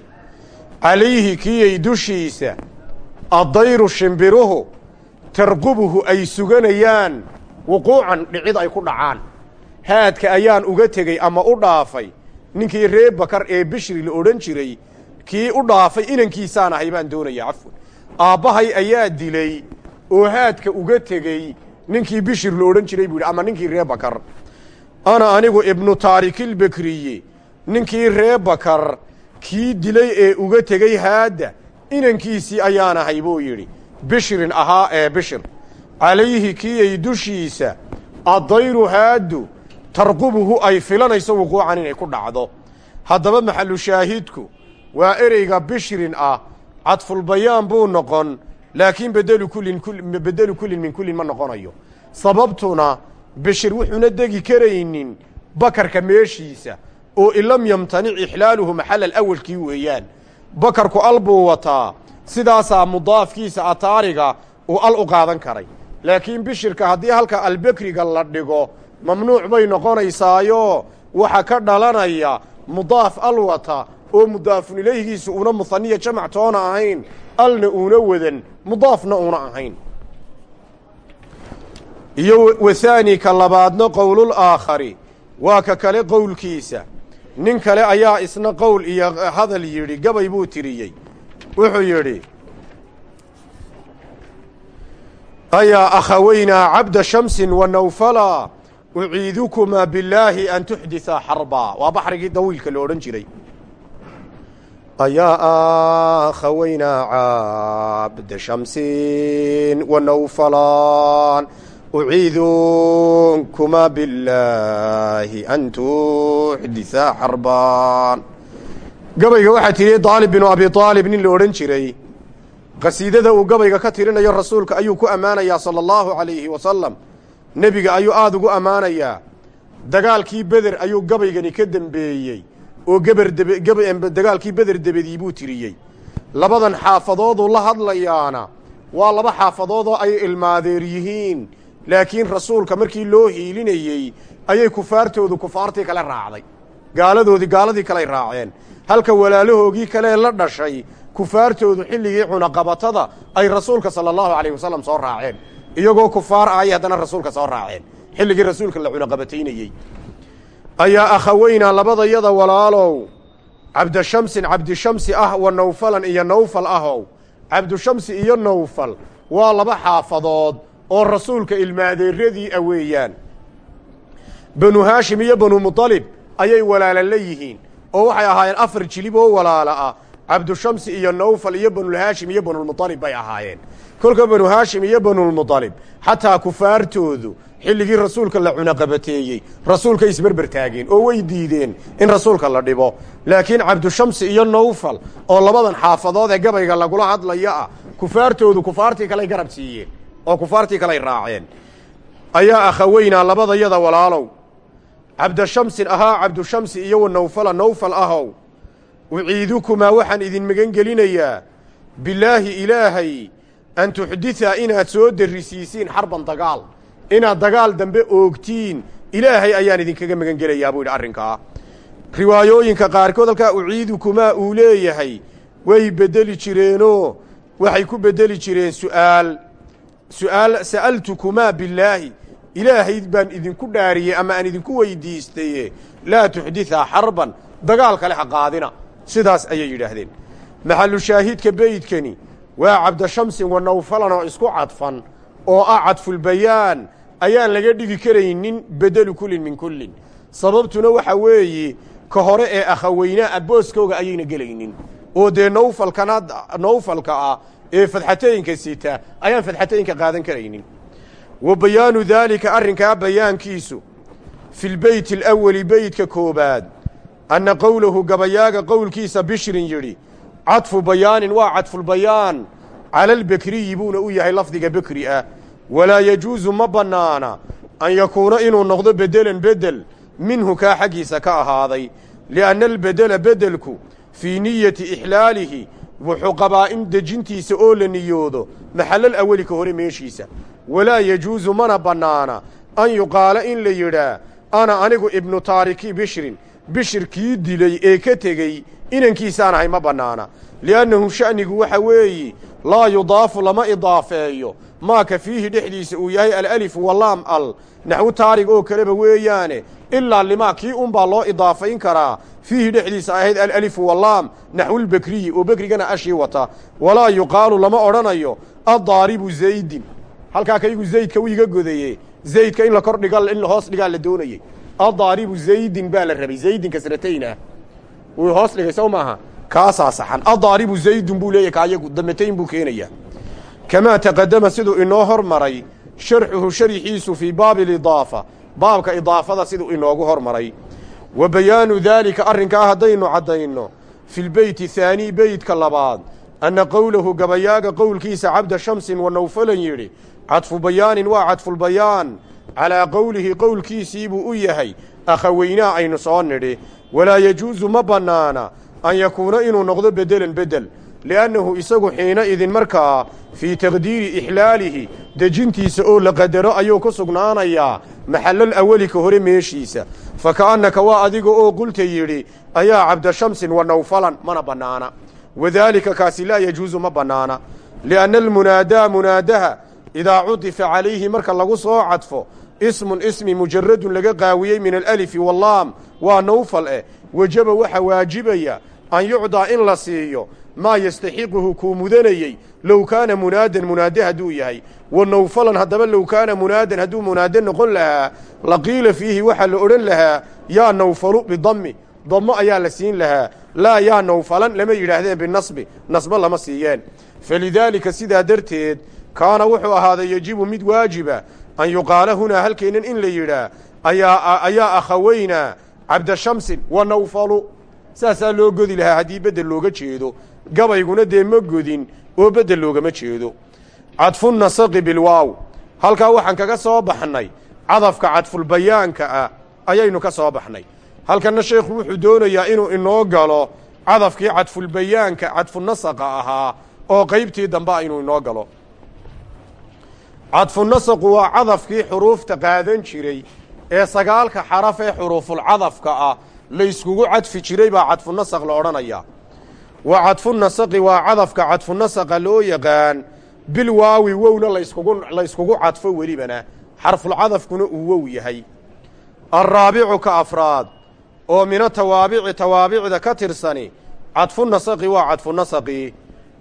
Calayhi kiyay dushiisa addayru shimbiruhu tarqubuhu ay suganayaan wuquucan dhicid ay ku dhacaan. Haadka ayaan uga tegey ama u dhaafay ninkii ree bakar ee bishri la odhan jiray kii u dhaafay inankiisaan ahay baan doonaya cafwan. Aabbahay ayaa dilay oo haadka uga tegey ninkii bishir la odhan jiray buu yidhi ama ninkii ree bakar. Ana anigu ibnu taarikilbakriye ninkii ree bakar kii dilay ee uga tegey haadda inankiisii ayaan ahay buu yidhi. Bishrin ahaa ee bishir. Calayhi kiyay dushiisa addayru haaddu tarqubuhu ay filanayso wuquucan inay ku dhacdo. Haddaba maxalu shaahidku waa ereyga bishrin ah cadfulbayaan buu noqon laakiin bedelu kullin bedelu kullin min kullin ma noqonayo. Sababtuna bishir wuxuuna degi karaynin bakarka meeshiisa oo in lam yamtanic ixlaaluhu maxalal awalkii weeyaan. Bakarku al buu wataa sidaasaa mudaafkiisa ataariga uu al u qaadan karay. Laakiin bishirka haddii halka albekriga la dhigo mamnuuc bay noqonaysaayo waxa ka dhalanaya mudaaf al wata oo mudaafun ilayhgiisa uuna muhaniya jamac toona ahayn alna uuna wadan mudaafna uuna ahayn. Iyo wathaani ka labaadna qowlul aakhari waa ka kale qowlkiisa. Nin kale ayaa isna qowl iyo hadal yidhi gabay buu tiriyey. Wuxuu yidhi ayaa akhaweynaa cabda shamsin wa nawfala uciidukumaa billaahi an tuxdithaa xarbaa waa baxrigii dawiilka la odhan jiray ayaa akhaweynaa cabda shamsin wa nawfalaan uciidukumaa billaahi an tuxdithaa xarbaan gabayga waxaa tiriyey daalib binu abi aalib nin la odhan jiray qasiidada uu gabayga ka tirinayo rasuulka ayuu ku ammaanayaa sala allahu calayhi wasalam nebiga ayuu aada ugu ammaanayaa dagaalkii beder ayuu gabaygani ka dembeeyey oo geber debe geb dagaalkii beder debedii buu tiriyey. Labadan xaafadooduu la hadlayaana waa laba xaafadood oo ay ilmaadeer yihiin. Laakiin rasuulka markii loo hiilinayey ayay kufaartoodu kufaartii kale raacday. Gaaladoodii gaaladii kaley raaceen. Halka walaalahoogii kalee la dhashay kufaartoodu xilligii cunaqabatada ay rasuulka sala allahu alayh wasalam soo raaceen. Iyagoo kufaar ah ayay haddana rasuulka soo raaceen. Xilligii rasuulka la cunaqabataynayey ayaa akhaweyna labadayada walaalow. Cabdishamsin cabdishamsi ah wa nawfalan iyo nawfal ahow. Cabdishamsi iyo nawfal waa laba xaafadood oo rasuulka ilmaadeeradii a weeyaan. Banu haashim iyo banu mudalib ayay walaala la yihiin oo waxay ahaayeen afar jilib oo walaala ah. Cabdushamsi iyo nawfal iyo banulhaashim iyo banulmudalib bay ahaayeen. Kolka banu haashim iyo banulmudalib xataa kufaartoodu xilligii rasuulka la cunaqabateeyey rasuulka isberber taageen oo way diideen in rasuulka la dhibo. Laakiin cabdushamsi iyo nawfal oo labadan xaafadood ee gabayga lagula hadlaya ah kufaartoodu kufaartii kaley garab siiyeen oo kufaartii kaley raaceen. Ayaa akhaweynaa labadayada walaalow. Cabdashamsin ahaa cabdushamsi iyo wa nawfala nawfal ahow. Uciidukumaa waxaan idin magan gelinayaa bilaahi ilaahay an tuxditaa inaad soo darrisiisiin xarban dagaal inaad dagaal dambe oogtiin. Ilaahay ayaan idinkaga magan gelayaa buu yidhi arrinkaa. Riwaayooyinka qaarkood halkaa uciidukumaa uu leeyahay. Way beddeli jireenoo waxay ku beddeli jireen su'aal. Su'aal sa'altukumaa billaahi. Ilaahay baan idinku dhaariyey ama aan idinku weydiistaye laa tuxditaa xarban. Dagaal kale ha qaadina. Sidaas ayay yidhaahdeen. Maxallu shaahiidka beydkani waa cabdashamsin wa nawfalan oo isku cadfan oo ah cadfulbayaan ayaan laga dhigi karaynin bedelu kullin min kullin. Sababtuna waxa weeye ka hore ee akhaweynaa booskooga ayayna gelaynin. Oo dee nawfalkana nawfalka ah ee fadxatooyinka sita ayaan fadxatooyinka qaadan karaynin. Wa bayaanu daalika arrinkaa bayaankiisu fi lbeyti alawali beytka koobaad anna qowlahu gabayaaga qowlkiisa bishrin yidhi cadfu bayaanin waa cadfulbayaan cala albekriyi buuna u yahay lafdiga bekri ah walaa yajuusu ma bannaana an yakuuna inuu noqdo beddelan beddel minhu kaa xaggiisa ka ahaaday li'anna albedela beddelku fii niyati ixlaalihi wuxuu qabaa in dejintiisa oo la niyoodo maxallal aweli ka hore meeshiisa walaa yajuusu mana bannaana an yuqaala in la yidhaa ana anigu ibnu taariki bishrin bishir kii dilay ee ka tegey inankiisaan ahay ma bannaana li'annahu sha'nigu waxa weeye laa yudaafu lama idaafeeyo maaka fiihi dhexdiisa uu yahay alalifu walaam al. Naxwu taarig oo kaleba weeyaane ilaa limaa kii unbaa loo idaafayn karaa. Fiihi dhexdiisa ahayd alalifu walaam naxwulbekriyi oo bekrigana ashii wata. Walaa yuqaalu lama odhanayo addaaribu zaydin. Halkaa kaygu zaydka u iga godaye zaydka in la kor dhiga in hoos dhigaa la doonayey. Addaaribu zaydin baa la rabay zaydin kasratayn ah wuu hoos dhigay sow maaha? Kaasaa saxan. Addaaribu zaydun buu leeyahy kaayagu damatayn buu keenayaa kamaa taqadama siduu inoo hormaray sharxuhu sharxiisu fii baabi alidaafa baabka idaafada siduu inoogu hormaray wa bayaanu daalika arrinkaa haddaynu caddayno fi lbeyti haanii beytka labaad anna qowlahu gabayaaga qowlkiisa cabda shamsin wa nawfalan yidhi cadfu bayaanin waa cadfulbayaan calaa qowlihi qowlkiisii buu u yahay akhaweynaa aynu soo nidhi walaa yajuusu ma bannaana an yakuuna inuu noqdo beddelan beddel li'annahu isagu xiina idin markaa fii taqdiiri ixlaalihi dejintiisa oo la qadaro ayuu ku sugnaanayaa maxallal aweli ka hore meeshiisa fa ka'annaka waa adiga oo qulta yidhi ayaa cabdashamsin wa nawfalan mana bannaana wadaalika kaasi laa yajuusu ma bannaana li'anna almunaadaa munaadaha idaa cudifa calayhi marka lagu soo cadfo ismun ismi mujaradun laga qaawiyey min alalifi wallaam waa nawfal eh wejaba waxa waajibaya an yucdaa in la siiyo maa yastaxiquhu kuu mudanayey. Low kaana munaadan munaade hadduu yahay. Wa nawfalan haddaba low kaana munaadan hadduu munaade noqon lahaa laqiila fiihi waxaa la odhan lahaa yaa nawfalu bidammi. Dammo ayaa la siin lahaa. Laa yaa nawfalan lama yidhaahdeen binasbi. Nasbo lama siiyeen. Falidaalika sidaa darteed kaana wuxuu ahaaday yejibu mid waajiba an yuqaala hunaa halkeennan in la yidhaa ayaa akhaweynaa cabdashamsin wa nawfalu. Saasaa loo godi lahaa haddii beddel looga jeedo gabayguna dee ma godin oo beddel loogama jeedo. Cadfunasaqi bilwaaw halkaa waxaan kaga soo baxnay cadafka cadfulbayaanka ah ayaynu ka soo baxnay. Halkanna sheekhu wuxuu doonayaa inuu inoo galo cadafkii cadfulbayaanka cadfunasaqa ahaa oo qaybtii dambe inuu inoo galo. Cadfunasaqu waa cadafkii xuruufta qaadan jiray ee sagaalka xaraf ee xuruufulcadafka ah layskugu cadfi jiray baa cadfunasaq la odhanayaa wa cadfunasaqi waa cadafka cadfunasaqa loo yaqaan bil waawi wowna layskugu cadfo welibana xarfulcadafkuna uu wow yahay. Alraabicu ka afraad oo mina tawaabici tawaabicda ka tirsani cadfunasaqi waa cadfunasaqii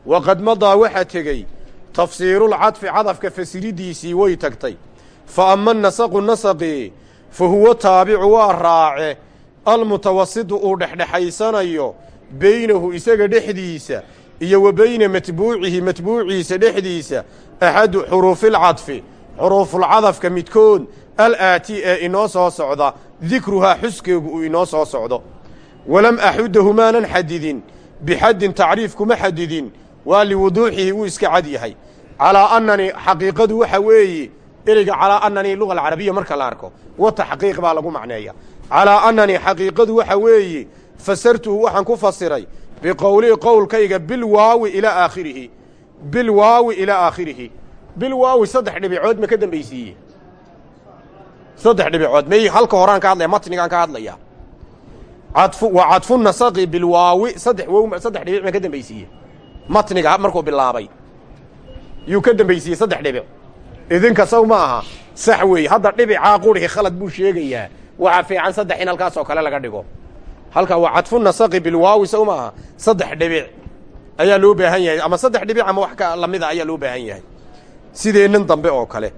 waqad madaa waxaa tegey tafsiirulcadfi cadafka fasiridiisii way tagtay. Fa ama nasaqu nasaqii fa huwa taabicu waa raace almutawasitu uu dhexdhexaysanayo beynahu isaga dhexdiisa iyo wa beyna matbuucihi matbuuciisa dhexdiisa axadu xuruufilcadfi xuruufulcadafka midkood alaati ee inoo soo socda dikruhaa xuskeegu uu inoo soo socdo. Walam axuddahu maanan xadidin bixaddin tacriif kuma xadidin waa liwuduuxihi wuu iska cad yahay. Calaa annani xaqiiqadu waxa weeye ereyga calaa annani luga alcarabiya marka la arko wa taxqiiq baa lagu macneeya. Calaa annani xaqiiqadu waxa weeye fasartuhu waxaan ku fasiray biqowlii qowlkayga bilwaawi ilaa aakhirihi. Bilwaawi ilaa aakhirihi. Bilwaawi saddex dhibicood ma ka dambaysiiye saddex dhibicood may halka horaan ka hadlaya matnigaan ka hadlaya. Cadfu waa cadfu nasaqi bilwaawi saddex wow saddex dhibic ma ka dambaysiiye matniga markuu bilaabay. Yuu ka dambaysiiyey saddex dhibic idinka saw ma aha. Sax weeye hadda dhibicaa qurhi khalad buu sheegayaa. Waxaa fiican saddex in halkaas oo kale laga dhigo halkaa waa cadfu nasaqi bilwaawi saw ma aha saddex dhibic ayaa loo baahan yahay ama saddex dhibic ama wax ka lamida ayaa loo baahan yahay. Sideennan dambe oo kale?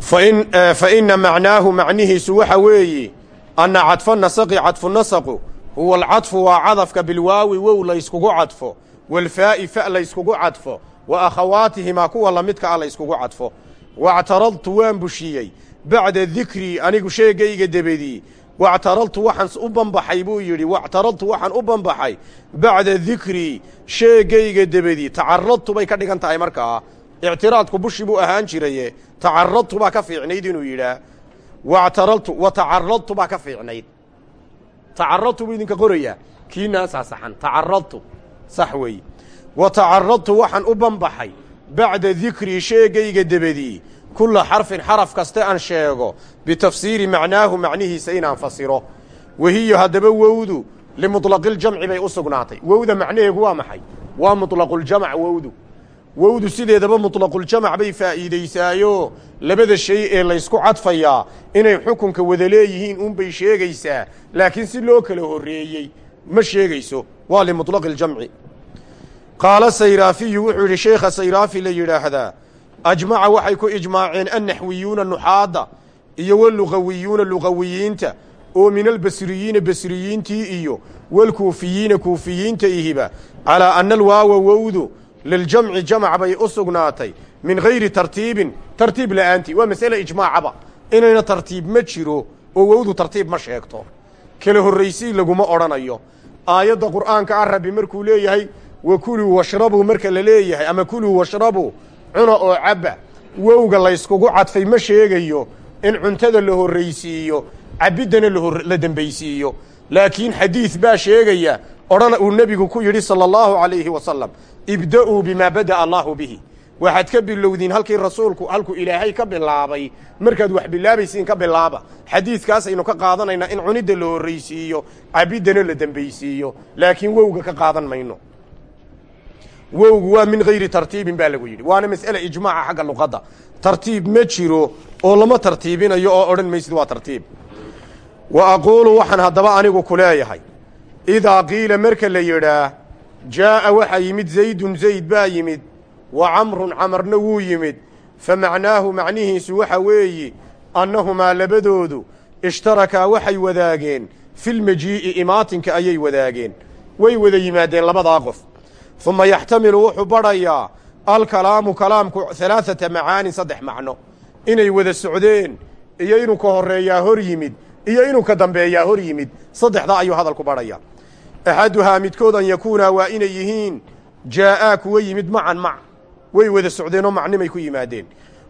Fain fa ina macnaahu macnihiisu waxa weeye anna cadfa nasaqi cadfu nasaqu huwa alcadfu waa cadafka bilwaawi wow layskugu cadfo walfaa'i fa layskugu cadfo wa akhawaatihimaa kuwa lamidka ah layskugu cadfo. Wactaradtu waan bushiyey bacda dikrii anigu sheegayga debedii wactaradtu waxaan u banbaxay buu yidhi wactaradtu waxaan u banbaxay bacda dikrii sheegayga debedii tacaradtu bay ka dhigan tahay markaa ictiraadku bushi buu ahaan jiraye tacaradtu baa ka fiicnayd inuu yidhaah wactaraltu wa tacaradtu baa ka fiicnayd tacaradtu buu idinka qorayaa kiinaasaa saxan tacaradtu sax weeye wa tacaradtu waxaan u banbaxay bacda dikrii sheegayga debedii kula xarfin xaraf kaste aan sheego bitafsiiri macnaahu macnihiisa inaan fasiro. Wahiyo haddaba wowdu limulaqijamci bay u sugnaatay. Wowda macnaheegu waa maxay? Waa mulaqujamc wowdu. Wowdu sideedaba mulaquljamac bay faa'iidaysaayo. Labada shay ee laysku cadfayaa inay xukunka wada leeyihiin unbay sheegaysaa. Laakiin si loo kala horreeyey ma sheegayso waa limulaqijamci qaala sayraafiyu wuxuu yidhi sheekha sayraafi la yidhaahdaa ajmaca waxay ku ijmaaceen annaxwiyuuna nuxaadda iyo walugawiyuuna lugawiyiinta oo min albasriyiina basriyiintii iyo walkuufiyiina kuufiyiinta ihiba calaa anna alwaawa wowdu liljamci jamac bay u sugnaatay min gayri tartiibin tartiib la'aantii waa masale ijmaacaba inayna tartiib ma jiro oo wowdu tartiib ma sheegto kala horraysii laguma odhanayo aayadda qur'aanka ah rabbi markuu leeyahay wa kuluu washrabuu marka la leeyahay ama kuluu washrabuu cuna oo cabba wowga layskugu cadfay ma sheegayo in cuntada la horraysiiyo cabiddana la dembaysiiyo laakiin xadiid baa sheegaya odhana uu nebigu ku yidhi sala allahu calayhi wasalam ibda'uu bimaa bada'a allaahu bihi. Waxaad ka bilowdiin halkii rasuulku halkuu ilaahay ka bilaabay markaad wax bilaabaysiin ka bilaaba. Xadiidkaasaynu ka qaadanaynaa in cunidda la horraysiiyo cabiddana la dembaysiiyo laakiin wowga ka qaadan mayno wowgu waa min gayri tartiibin baa lagu yidhi. Waana mas'ale ijmaaca xagga luqadda. Tartiib ma jiro oo lama tartiibinayo oo odhan maysid waa tartiib. Wa aquulu waxaan haddaba anigu ku leeyahay idaa qiila marka la yidhaah jaa'a waxaa yimid zaydun zayd baa yimid wa camrun camarna wuu yimid. Fa macnaahu macnihiisu waxa weeye annahumaa labadoodu ishtarakaa waxay wadaageen filmajii'i imaatinka ayay wadaageen. Way wada yimaadeen labadaa qof uma yaxtamilu wuxuu badhayaa alkalaamu kalaamku halaaثata macaanin saddex macno inay wada socdeen iyo inuu ka horreeyaa hor yimid iyo inuu ka dambeeyaa hor yimid saddexdaa ayuu hadalku badhaya axaduhaa midkood an yakuunaa waa inay yihiin jaa'aa kuwa yimid macan mac way wada socdeenoo macnimay ku yimaadeen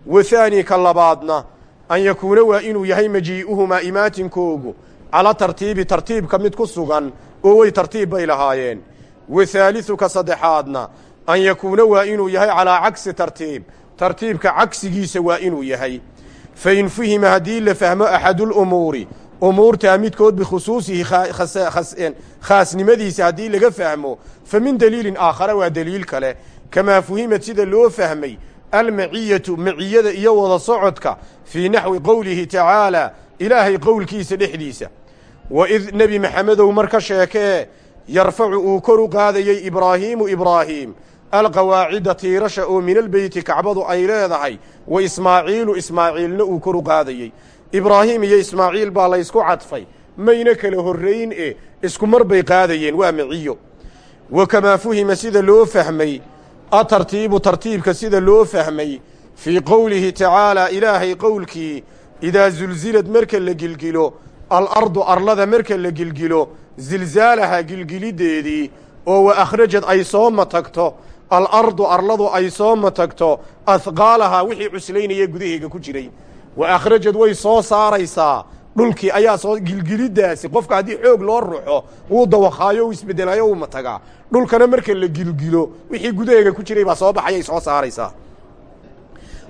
wa haani ka labaadna an yakuuna waa inuu yahay majii'uhumaa imaatinkoogu cala tartiibi tartiibka mid ku sugan oo way tartiib lahaayeen wa saddexaadna an yakuuna waa inuu yahay calaa cagsi tartiib. Tartiibka cagsigiisa waa inuu yahay. Fain fuhima haddii la fahmo axadulumuuri umuurtaa midkood bikhusuusihi khaasnimadiisa haddii laga fahmo fa min daliilin aakhara waa deliil kale. Kamaa fuhimad sida loo fahmay almaciyatu maciyada iyo wada socodka fii naxwi qowlihi tacaalaa ilaahay qowlkiisa dhexdiisa. Waid nebi maxamedow mar ka sheekee yarfacu uu kor u qaadayey ibraahiimu ibraahiim alqawaacida tiirasha oo min albeyti kacbadu ay leedahay wa ismaaciilu ismaaciilna uu kor u qaadayey. Ibraahiim iyo ismaaciil baa laysku cadfay. Mayna kala horrayn e isku mar bay qaadayeen waa miciyo wa kamaa fuhima sida loo fahmay atartiibu tartiibka sida loo fahmay fii qowlihi tacaalaa ilaahay qowlkii idaa zulsilad marka la gilgilo alardu arlada marka la gilgilo zilsaalaha gilgiliddeedii oo wa akhrajad ay soo matagto alardu arladu ay soo matagto ahqaalahaa wixii cuslaynaya gudaheega ku jiray. Wa akhrajad way soo saaraysaa dhulkii ayaa soo gilgiliddaasi qofka haddii xoog loo ruxo wuu dawakaayo u isbeddelayo uu matagaa dhulkana marka la gilgilo wixii gudaheega ku jiray baa soo baxayay soo saaraysaa.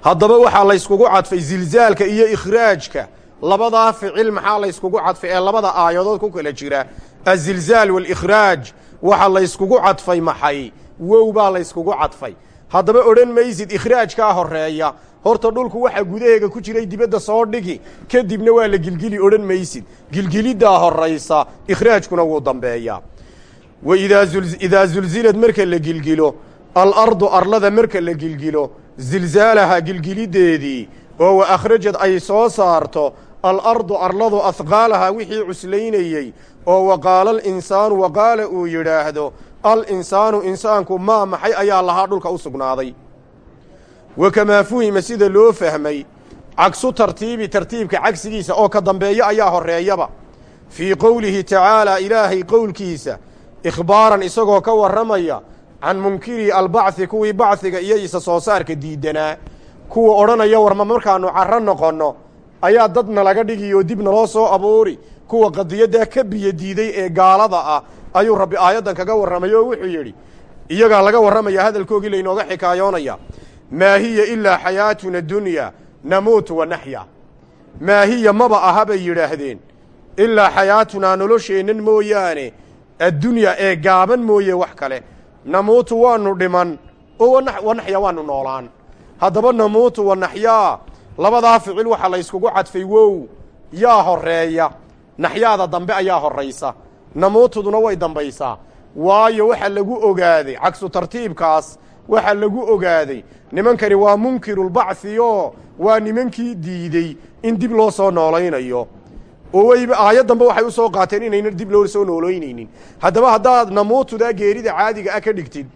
Haddaba waxaa layskugu cadfay zilzaalka iyo ikhraajka labadaa ficil maxaa layskugu cadfay ee labada aayadood ku kala jira? Azilzaal waalikhraaj waxaa layskugu cadfay maxay? Wow baa layskugu cadfay. Haddaba odhan maysid ikhraajkaa horreeya. Horta dhulku waxaa gudaheega ku jiray dibadda soo dhigi kadibna waa la gilgili odhan maysid. Gilgiliddaa horraysa ikhraajkuna wuu dambeeyaa. Wa idaa zulsilad marka la gilgilo alardu arlada marka la gilgilo zilsaalaha gilgiliddeedii oo wa akhrajad ay soo saarto alardu arladu ahqaalaha wixii cuslaynayey oo wa qaala alinsaanu wa qaala uu yidhaahdo alinsaanu insaanku maa maxay ayaa lahaa dhulka u sugnaaday. Wa kamaa fuhima sida loo fahmay cagsu tartiibi tartiibka cagsigiisa oo ka dambeeyo ayaa horreeyaba. Fii qowlihi tacaalaa ilaahay qowlkiisa ikhbaaran isagoo ka warramaya can munkiri albacthi kuwii bachiga iyo isa soo saarka diiddanaa kuwa odhanaya warma markaannu carro noqonno ayaa dad nalaga dhigi oo dib naloo soo abuuri. Kuwa qadiyaddaa ka biyo diiday ee gaalada ah. Ayuu rabbi aayaddan kaga warramay oo wuxuu yidhi iyagaa laga warramaya hadalkoogii laynooga xikaayoonaya maa hiya ilaa xayaatuna dunya namuutu wa naxya maa hiya maba aha bay yidhaahdeen. Ilaa xayaatunaa nolosheennan mooyaane addunyaa ee gaaban mooye wax kale. Namuutu waannu dhiman oo wanaxya waannu noolaan. Haddaba namuutu wa naxyaa labadaa ficil waxaa la yskugu cadfay wow yaa horreeya naxyaada dambe ayaa horraysa. Namuutuduna way dambaysaa. Waayo waxaa lagu ogaaday cagsu tartiibkaas waxaa lagu ogaaday nimankani waa munkirulbacthi oo waa nimankii diidey in dib loo soo noolaynayo oo weyba aayaddanba waxay u soo qaateen inayna dib loo soo noolaynaynin haddaba haddaad namuutudaa geerida caadiga ah ka dhigtid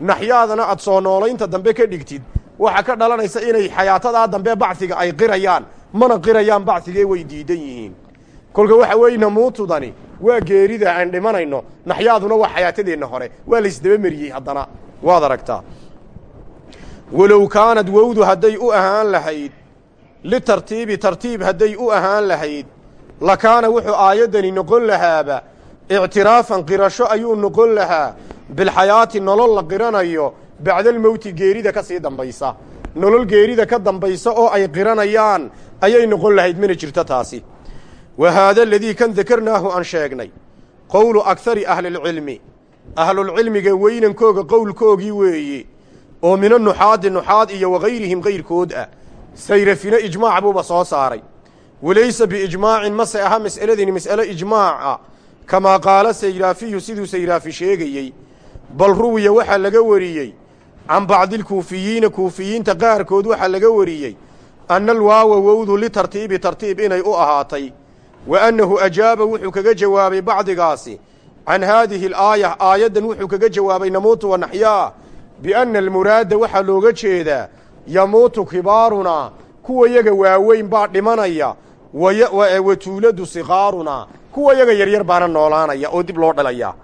naxyaadana aad soo noolaynta dambe ka dhigtid waxaa ka dhalanaysa inay xayaatadaa dambe bacdiga ay qirayaan mana qirayaan bacdigee way diidan yihiin. Kolka waxa weeye namuutudani waa geerida aan dhimanayno naxyaaduna waa xayaatadeenna hore waa laysdaba meriyey haddana. Waad aragtaa. Walow kaanad wowdu hadday u ahaan lahayd litartiibi tartiib hadday u ahaan lahayd lakaana wuxuu aayaddani noqon lahaaba ictiraafan qirasho ayuu noqon lahaa bilxayaati nolol la qiranayo bacdalmowti geerida ka sii dambaysa. Nolol geerida ka dambaysa oo ay qiranayaan ayay noqon lahayd mana jirto taasi. Wa haada aladii kan dakarnaahu aan sheegnay. Qowlu akhari ahlilcilmi ahlulcilmiga weynankooga qowlkoogii weeye oo mina nuxaadi nuxaad iyo wagayrihim kayrkood ah. Sayrafina ijmaac buuba soo saaray. Walaysa biijmaacin mase aha mas'aladini mas'alo ijmaaca. Kamaa qaala sayraafiyu siduu sayraafi sheegayey. Bal ruwiya waxaa laga wariyey can bacdilkuufiyiina kuufiyiinta qaarkood waxaa laga wariyey anna alwaawa wowdu litartiibi tartiib inay u ahaatay wa annahu ajaaba wuxuu kaga jawaabay bacdigaasi can haadihi alaaya aayaddan wuxuu kaga jawaabay namuutu wa naxyaa bianna almuraada waxaa looga jeedaa yamuutu kibaarunaa kuwa yaga waaweyn baa dhimanaya wa tuuladu sikaarunaa kuwa yaga yaryar baana noolaanaya oo dib loo dhalaya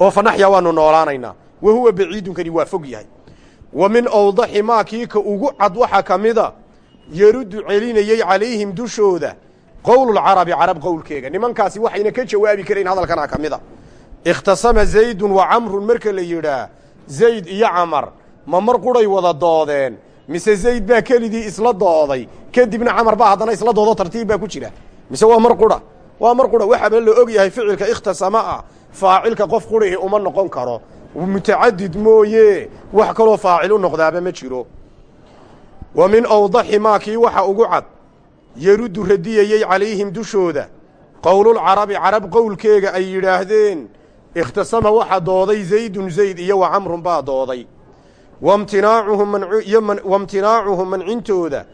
oo fa naxyaa waannu noolaanaynaa wa huwa baciidunkani waa fog yahay wa min awdaxi maa kii ka ugu cad waxaa ka mida yeruddu celinayey calayhim dushooda. Qowlulcarabi carab qowlkeega nimankaasi waxayna ka jawaabi karayn hadalkanaa ka mida. Ikhtasama zaydun wa camrun marka la yidhaah zayd iyo camar ma mar qudhay wada doodeen mise zayd baa kelidii isla dooday kadibna camar baa haddana isla doodo tartiib baa ku jira. Mise waa mar qudha waa mar qudha waxaaba la og yahay ficilka ikhtasama ah faacilka qof qudhihi uma noqon karo mutacadid mooye. Wax kaloo faacil u noqdaaba ma jiro. Wa min awdaxi maa kii waxa ugu cad. Yeruddu radiyayey calayhim dushooda. Qowlulcarabi carab qowlkeega ay yidhaahdeen ikhtasama waxa dooday zaydun zayd iyo wa camrun baa dooday. Wamtinaacuhum mancintooda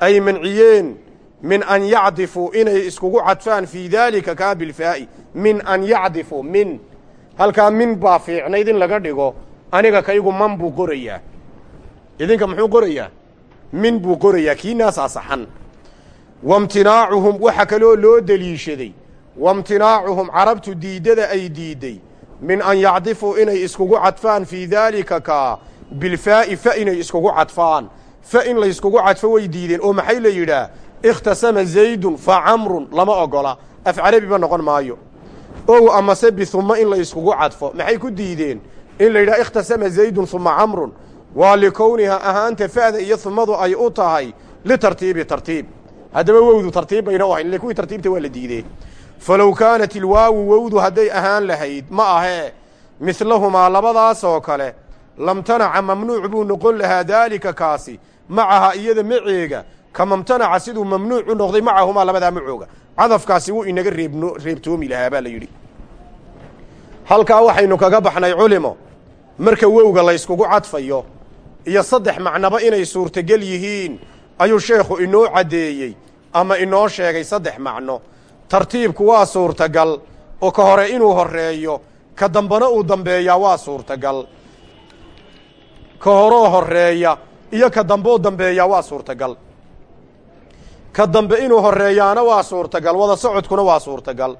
ay manciyeen min an yacdifuu inay iskugu cadfaan fii daalika kaa bilfaa'i min an yacdifuu min halkaa min baa fiicnayd in laga dhigo aniga kaygu man buu qorayaa idinka muxuu qorayaa min buu qorayaa kiinaasaa saxan wamtinaacuhum waxa kaloo loo deliishaday. Wamtinaacuhum carabtu diiddada ay diidday min an yacdifuu inay iskugu cadfaan fii daalika kaa bilfaa'i fa inay iskugu cadfaan. Fa in layskugu cadfo way diideen oo maxay la yidhaah? Ikhtasama zaydun fa camrun lama ogola. Af carabiba noqon maayo ow amase bihuma in la yskugu cadfo. Maxay ku diideen? In la yidhaha ikhtasama zaydun huma camrun waa likowniha ahaanta fa'da iyo humadu ay u tahay litartiibi tartiib. Haddaba wowdu tartiib bayna u ahayn ile kuwii tartiibta waa la diidee falow kaanat ilwaawu wowdu hadday ahaan lahayd ma ahee midlahumaa labadaasoo kale lamtanaca mamnuuc buu noqon lahaa daalika kaasi. Macaha iyada maceega ka mamtanaca siduu mamnuuc u noqday macahumaa labadaa macooga cadafkaasi wuu inaga reebno reebtoomi lahaa baa la yidhi. Halkaa waxaynu kaga baxnay culimo. Marka wowga layskugu cadfayo iyo saddex macnaba inay suurtogel yihiin ayuu sheekhu inoo caddeeyey ama inoo sheegay saddex macno. Tartiibku waa suurtagal oo ka hore inuu horreeyo ka dambana uu dambeeyaa waa suurtagal. Ka horoo horreeya iyo ka dambeoo dambeeyaa waa suurtagal ka dambe inuu horreeyaana waa suurtagal wada socodkuna waa suurtagal.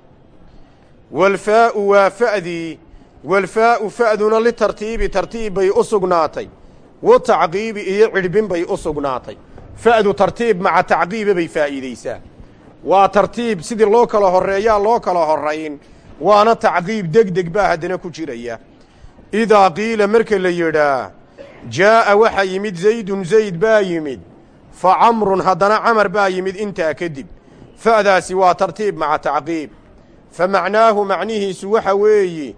Walfaa'u waa fa'dii walfaa'u fa'duna litartiibi tartiib bay u sugnaatay. Wa tacqiibi iyo cidhbin bay u sugnaatay. Fa'du tartiib maca tacqiiba bay faa'iidaysaa. Waa tartiib sidii loo kala horreeyaa loo kala horrayn waana tacqiib deg deg baa haddana ku jiraya. Idaa qiila marka la yidhaa jaa'a waxaa yimid zaydun zayd baa yimid fa camrun haddana camar baa yimid intaa kadib. Fa'daasi waa tartiib maca tacqiib. Fa macnaahu macnihiisu waxa weeye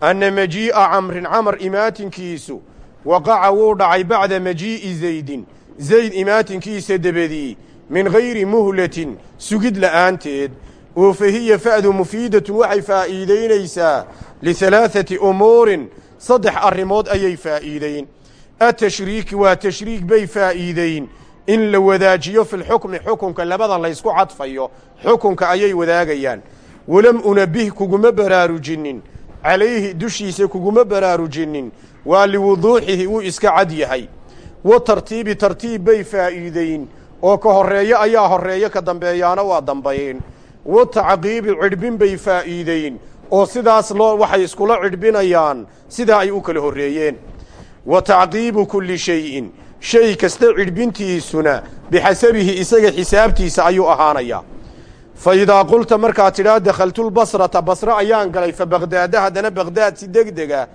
anna majii'a camrin camar imaatinkiisu waqaca wuu dhacay bacda majii'i zaydin. Zayd imaatinkiisa debedii min gayri muhlatin sugid la'aanteed. Oo fa hiya fa'du mufiidatun waxay faa'iidaynaysaa lihalaaثati umuurin saddex arrimood ayay faa'iidayn. Atashriiki waa tashriik bay faa'iidayn in la wadaajiyo filxukmi xukunka labada laysku cadfayo xukunka ayay wadaagayaan. Walam unabih kuguma baraarujinnin calayhi dushiisa kuguma baraarujinnin waa liwuduuxihi wuu iska cad yahay. Wa tartiibi tartiib bay faa'iidayn. Oo ka horreeyo ayaa horreeyo ka dambeeyaana waa dambayn. Wa tacqiibi cidhbin bay faa'iidayn. Oo sidaas loo waxay iskula cidhbinayaan sidaa ay u kala horreeyeen. Wa tacqiibu kulli shayin shay kasta cidhbintiisuna bixasabihi isaga xisaabtiisa ayuu ahaanayaa fa idaa qulta markaad tidhaa dakhaltulbasrata basre ayaan galay fa bakhdaada haddana bakhdaad si deg dega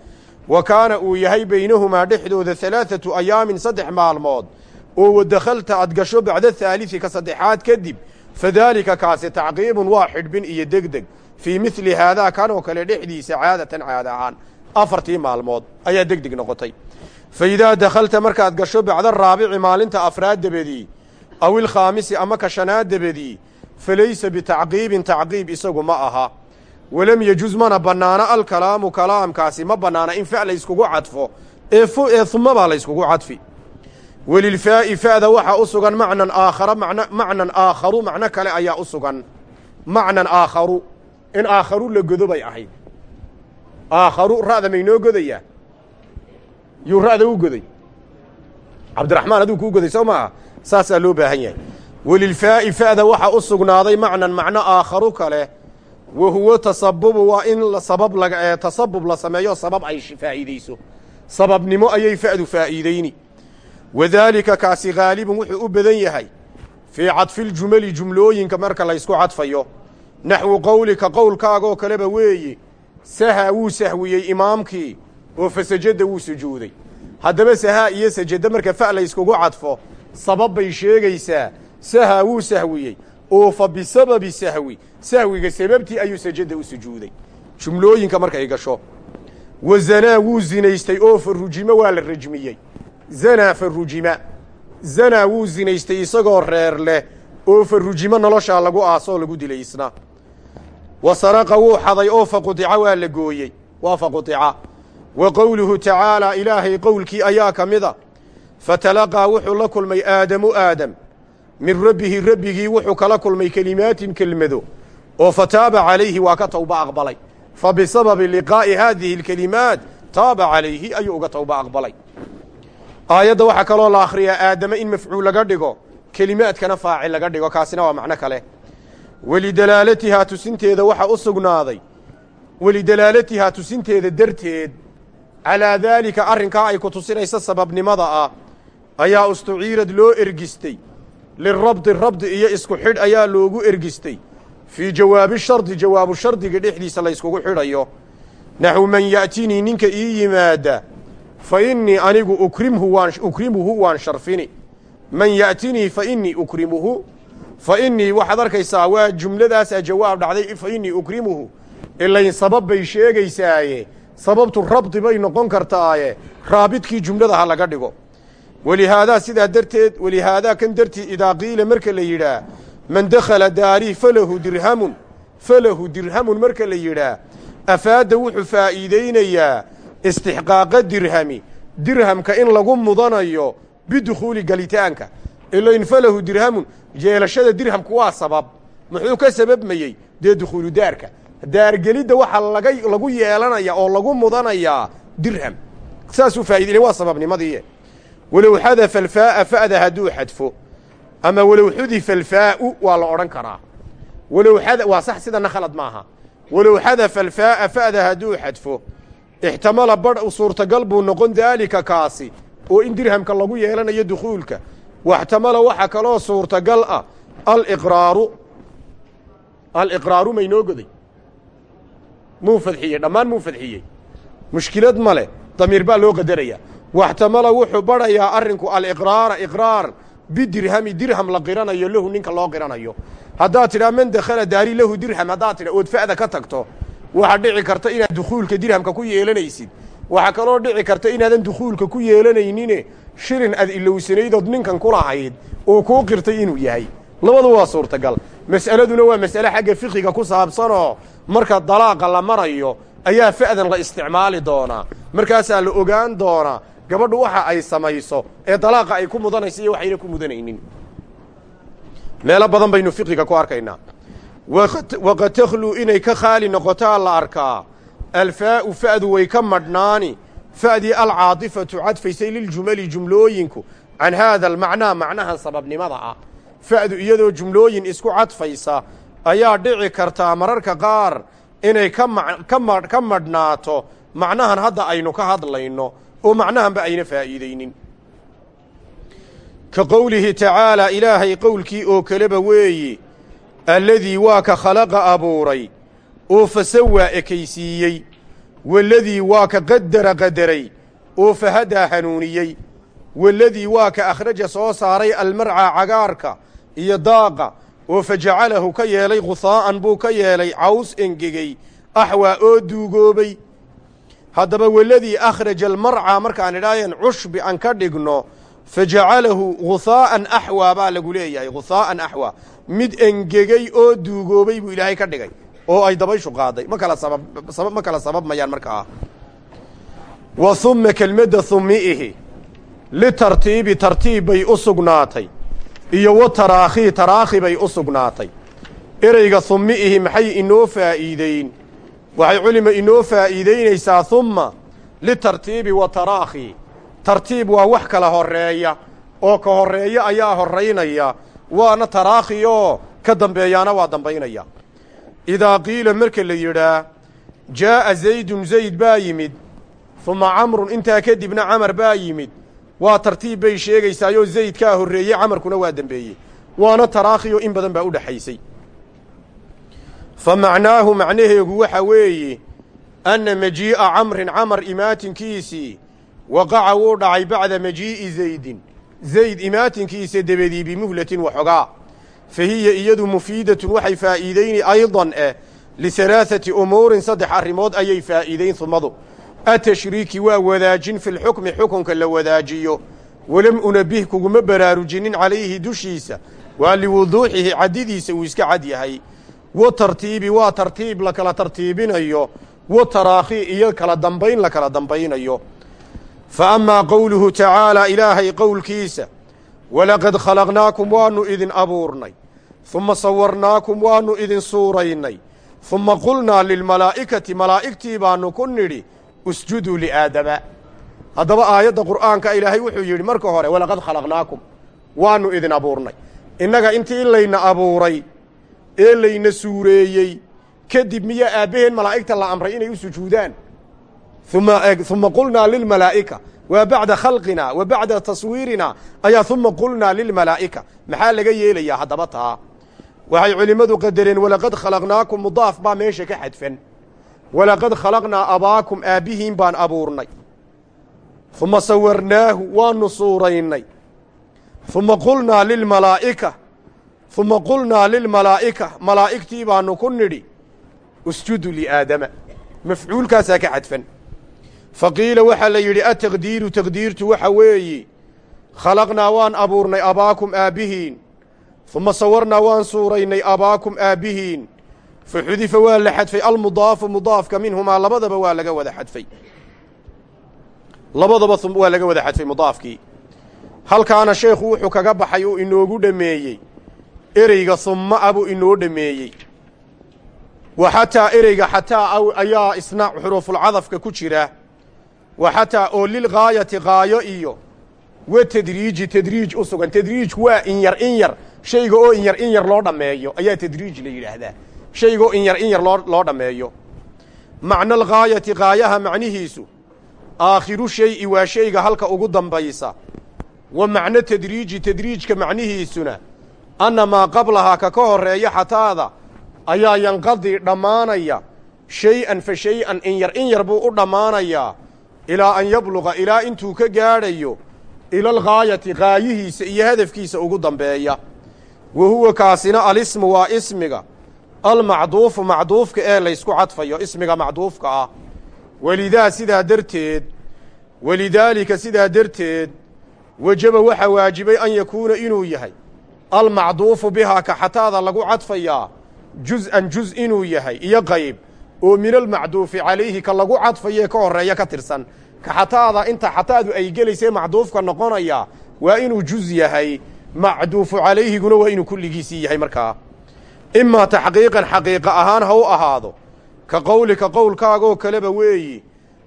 wa kaana uu yahay baynahumaa dhexdooda halaathatu ayaamin saddex maalmood oo wadakhalta aad gasho bacda haalisi ka saddexaad kadib fadaalika kaasi tacqiibun waa xidhbin iyo deg deg fii midli haadaa kanoo kale dhexdiisa caadatan caada ahaan afartii maalmood ayaa deg deg noqotay fa idaa dakhalta markaad gasho bacda raabici maalinta afraad debedii aw ilkhaamisi ama ka shanaad debedii fa laysa bitacqiibin tacqiib isagu ma aha walam yejuz mana bannaano alkalaamu kalaamkaasi ma bannaana in fa layskugu cadfo ee uma baa layskugu cadfi welilfaa'i fa'da waxaa u sugan macnan aakhara man macnan aakharu macno kale ayaa u sugan macnan aakharu in aakharu la godo bay ahayd aakharu ra'da maynoo godayaa yuu ra'da goday. Cabdiraxmaan aduu kuu goday soo maaha saasaa loo baahan yahay. Welilfaa'i fa'da waxaa u sugnaaday macnan macno aakharu kale. Wa huwa tasabubu waa in sabab laga tasabub la sameeyo sabab ay faa'iidayso. Sababnimo ayay fa'du faa'iidayni. Wadaalika kaasi khaalibun wuxuu u badan yahay. Fii cadfiljumali jumlooyinka marka laysku cadfayo. Naxwu qowlika qowlkaagoo kaleba weeye sahaa wuu sahwiyey imaamkii oo fasajadda wuu sujuuday. Haddaba sahaa iyo sajadda marka fa layskugu cadfo sabab bay sheegaysaa sahaa wuu sahwiyey. Oo fa bisababi sahwi sahwiga sababtii ayuu sajadda u sujuuday. Jumlooyinka markay gasho. Wa zanaa wuu zinaystay oo fa rujimo waa la rajmiyey. Zanaa fa rujima. Zanaa wuu zinaystay isagoo reer leh oo fa rujimo noloshaa lagu aasoo lagu dilay isna wa saraqa wuu xaday oo fa qutica waa la gooyey. Waa fa qutica wa qowluhu tacaalaa ilaahay qowlkii ayaa ka mida fatalaqaa wuxuu la kulmay aadamu aadam. Min rabbihi rabbigii wuxuu kala kulmay kelimaatin kelmado. Oo fa taaba calayhi waa ka towba aqbalay. Fa bisababi liqaa'i haadihi alkelimaat taaba calayhi ayuu uga towba aqbalay. Aayadda waxaa kaloo la akhriyaa aadame in mafcuul laga dhigo kelimaadkana faacil laga dhigo. Kaasina waa macno kale. Welidalaalatihaa tusinteeda waxaa u sugnaaday. Welidalaalatihaa tusinteeda darteed calaa daalika arrinkaa ay ku tusinaysa sababnimada ah. Ayaa ustuciirad loo ergistay. Lirabdi rabdi iyo isku xidh ayaa loogu ergistay. Fii jawaabi shardi jawaabu shardiga dhexdiisa layskugu xidhayo. Naxwu man ya'tinii ninka ii yimaada fa innii anigu ukrimhu waan ukrimuhu waan sharfini. Man ya'tinii fa innii ukrimuhu fa innii waxaad arkaysaa waa jumladaasaa jawaab dhacday fa innii ukrimuhu ilayn sabab bay sheegaysaaye sababtu rabdi bay noqon kartaaye. Raabidkii jumlada ha laga dhigo. Walihaadaa sidaa darteed walihaadaa kan dartii idaa qiila marka la yidhaah man dakhala daarii falahu dirhamun falahu dirhamun marka la yidhaah afaadda wuxuu faa'iidaynayaa istixqaaqa dirhami dirhamka in lagu mudanayo bidukhuuli galitaanka. Ilayn falahu dirhamun jeelashada dirhamku waa sabab. Muxuu ka sababmayey dee dukhuulu daarka daargelidda waxaa laga lagu yeelanaya oo lagu mudanayaa dirham. Saasuu faa'idaynaya waa sababnimadii walow xadafa alfaa'a fa'da hadduu xadfo ama walow xudifa alfaa'u waa la odhan karaa. Walow xada waa sax sidana khalad maaha. Walow xadafa alfaa'a fa'da hadduu xadfo ixtamala badh suurtagal buu noqon daalika kaasi oo in dirhamka lagu yeelanayo dukhuulka waxtamala waxa kaloo suurtagal ah aliqraaru. Aliqraaru maynoo goday muu fadxiyey dhammaan muu fadxiyey. Mushkilad ma leh damiir baa loo qadaraya. Waxtamala wuxuu badhayaa arrinku aliqraara iqraar bidirhami dirham la qiranayo lahu ninka loo qiranayo. Haddaad tidhaa man dakhala daari lahu dirham haddaad tidha ood fa'da ka tagto. Waxaa dhici karta inaad dukhuulka dirhamka ku yeelanaysid. Waxaa kaloo dhici karta inaadan dukhuulka ku yeelanaynine shilin aad ilowsanaydood ninkan ku lahayd oo kuu qirtay inuu yahay. Labadu waa suurtagal. Mas'aladuna waa mas'ale xagga fiqiga ku saabsanoo marka dalaaqa la marayo ayaa fa'dan la isticmaali doonaa markaasaa la ogaan doonaa gabadhu waxa ay samayso ee dalaaqa ay ku mudanayso iyo waxayna ku mudanaynin. Meelo badan baynu fiqiga ku arkaynaa. Waqad takhluu inay ka khaali noqotaa la arkaa. Alfaa'u fa'du way ka madhnaani. Fa'dii alcaadifatu cadfaysay liljumali jumlooyinku. Can haada almacnaa macnahan sababnimada ah. Fa'du iyadoo jumlooyin isku cadfaysa ayaa dhici kartaa mararka qaar inay ka ma ka madhnaato. Macnahan hadda aynu ka hadlayno oo macnahanba ayna faa'iidaynin. Ka qowlihi tacaalaa ilaahay qowlkii oo kaleba weeye alladii waa ka khalaqa abuuray oo fasawaa ekaysiiyey waladii waa ka qadara qadaray oo fahadaa hanuuniyey waladii waa ka akhraja soo saaray almarcaa cagaarka iyo daaqa oo fajacalahu ka yeelay khusaa'an buu ka yeelay caws engegey axwaa oo duugoobay. Haddaba waladii akhraja almarcaa markaan idhaayan cushbi aan ka dhigno fajacalahu khusaa'an axwaa baa lagu leeyahay khusaa'an axwaa mid engegey oo duugoobay buu ilaahay ka dhigay oo ay dabayshu qaaday. Ma kala sabab ma kala sabab mayaan markaa wa humma kelmadda hummi'ihi litartiibi tartiib bay u sugnaatay iyo wa taraakhi taraakhi bay u sugnaatay. Ereyga hummi'ihi maxay inoo faa'iideyn waxay culima inoo faa'iideynaysaa humma litartiibi wa taraakhi. Tartiib waa wax kala horreeya oo ka horreeya ayaa horraynaya waana taraakhi oo ka dambeeyaana waa dambaynaya. Idaa qiila marka la yidhaa jaa'a zaydun zayd baa yimid. Huma camrun intaa kadibna camar baa yimid waa tartiib bay sheegaysaayoo zaydkaa horreeyey camarkuna waa dembeeyey waana taraakhi oo in badan baa u dhexaysay fa macnaahu macnaheegu waxa weeye anna majii'a camrin camar imaatinkiisii waqaca wuu dhacay bacda majii'i zaydin. Zayd imaatinkiisa debedii bimuhlatin waxogaa. Fa hiya iyadu mufiidatun waxay faa'iidayni aydan eh lihalaaثati umuurin saddex arrimood ayay faa'iidayn humadu atashriiki waa wadaajin fi lxukmi xukunka la wadaajiyo walam unabih kuguma baraarujinin calayhi dushiisa waa liwuduuxihi caddidiisa uu iska cad yahay wa tartiibi waa tartiib la kala tartiibinayo wa taraakhi iyo kala dambayn la kala dambaynayo fa amaa qowluhu tacaalaa ilaahay qowlkiisa walaqad khalaqnaakum waannu idin abuurnay humma sawarnaakum waannu idin suuraynay humma qulnaa lilmalaa'ikati malaa'igtii baannu ku nidhi usjuduu liaadama. Haddaba aayadda qur'aanka ilaahay wuxuu yidhi marka hore walaqad khalaqnaakum. Waannu idin abuurnay. Innaga intii layna abuuray ee layna suureeyey kadib miyaa aabbaheen malaa'igta la amray inay u sujuudaan. Uma qulnaa lilmalaa'ika waa bacda khalqina wa bacda taswiirina ayaa uma qulnaa lilmalaa'ika maxaa laga yeelayaa haddaba taa? Waxay culimmadu qadareen walaqad khalaqnaakum mudaaf baa meesha ka xadfan walaqad khalaqnaa abaakum aabbihiin baan abuurnay uma sawarnaahu waanu suuraynay uma qulnaa lilmalaa'ika uma qulnaa lilmalaa'ika malaa'igtii baanu ku nidhi usjudu liaadama mafcuulkaasaa ka xadfan faqiila waxaa la yidhi ataqdiiru taqdiirtu waxa weeyi khalaqnaa waan abuurnay abaakum aabbihiin uma sawarnaa waan suuraynay abaakum aabbihiin fa xudifa waa la xadfay almudaafu mudaafka minhumaa labadaba waa laga wada xadfay. Labadaba waa laga wada xadfay mudaafkii. Halkaana sheekhu wuxuu kaga baxay uu inoogu dhammeeyey ereyga humma a buu inoo dhammeeyey wa xataa ereyga xataa ayaa isna xuruufulcadafka ku jira. Wa xataa oo lilgaayati qaayo iyo wa tadriiji tadriij u sugan. Tadriijku waa in yar in yar shayga oo in yar in yar loo dhammeeyo ayaa tadriij la yidhaahdaa shayga oo in yar in yar loo loo dhammeeyo. Macna algaayati qaayaha macnihiisu aakhiru shay'i waa shayga halka ugu dambaysa. Wa macno tadriiji tadriijka macnihiisuna anna maa qablahaa ka ka horreeya xataada ayaa yanqadii dhammaanaya. Shay-an fa shay-an in yar in yar buu u dhammaanayaa. Ilaa an yabluqa ilaa intuu ka gaadhayo ilalgaayati qaayihiisa iyo hadafkiisa ugu dambeeya. Wa huwa kaasina alismu waa ismiga almacduufu macduufka ee laysku cadfayo ismiga macduufka ah. Welidaa sidaa darteed welidaalika sidaa darteed wajaba waxaa waajibay an yakuuna inuu yahay. Almacduufu bihaa ka xataada lagu cadfayaa juz-an juz inuu yahay iyo qayb. Oo min almacduufi calayhi ka lagu cadfayee ka horreeya ka tirsan. Ka xataada inta xataadu ay gelaysee macduufka noqonaya waa inuu juz yahay. Macduufu calayhiguna waa inuu kulligiisii yahay markaa imaa taxqiiqan xaqiiqa ahaan ha u ahaado. Ka qowlika qowlkaagoo kaleba weeyi.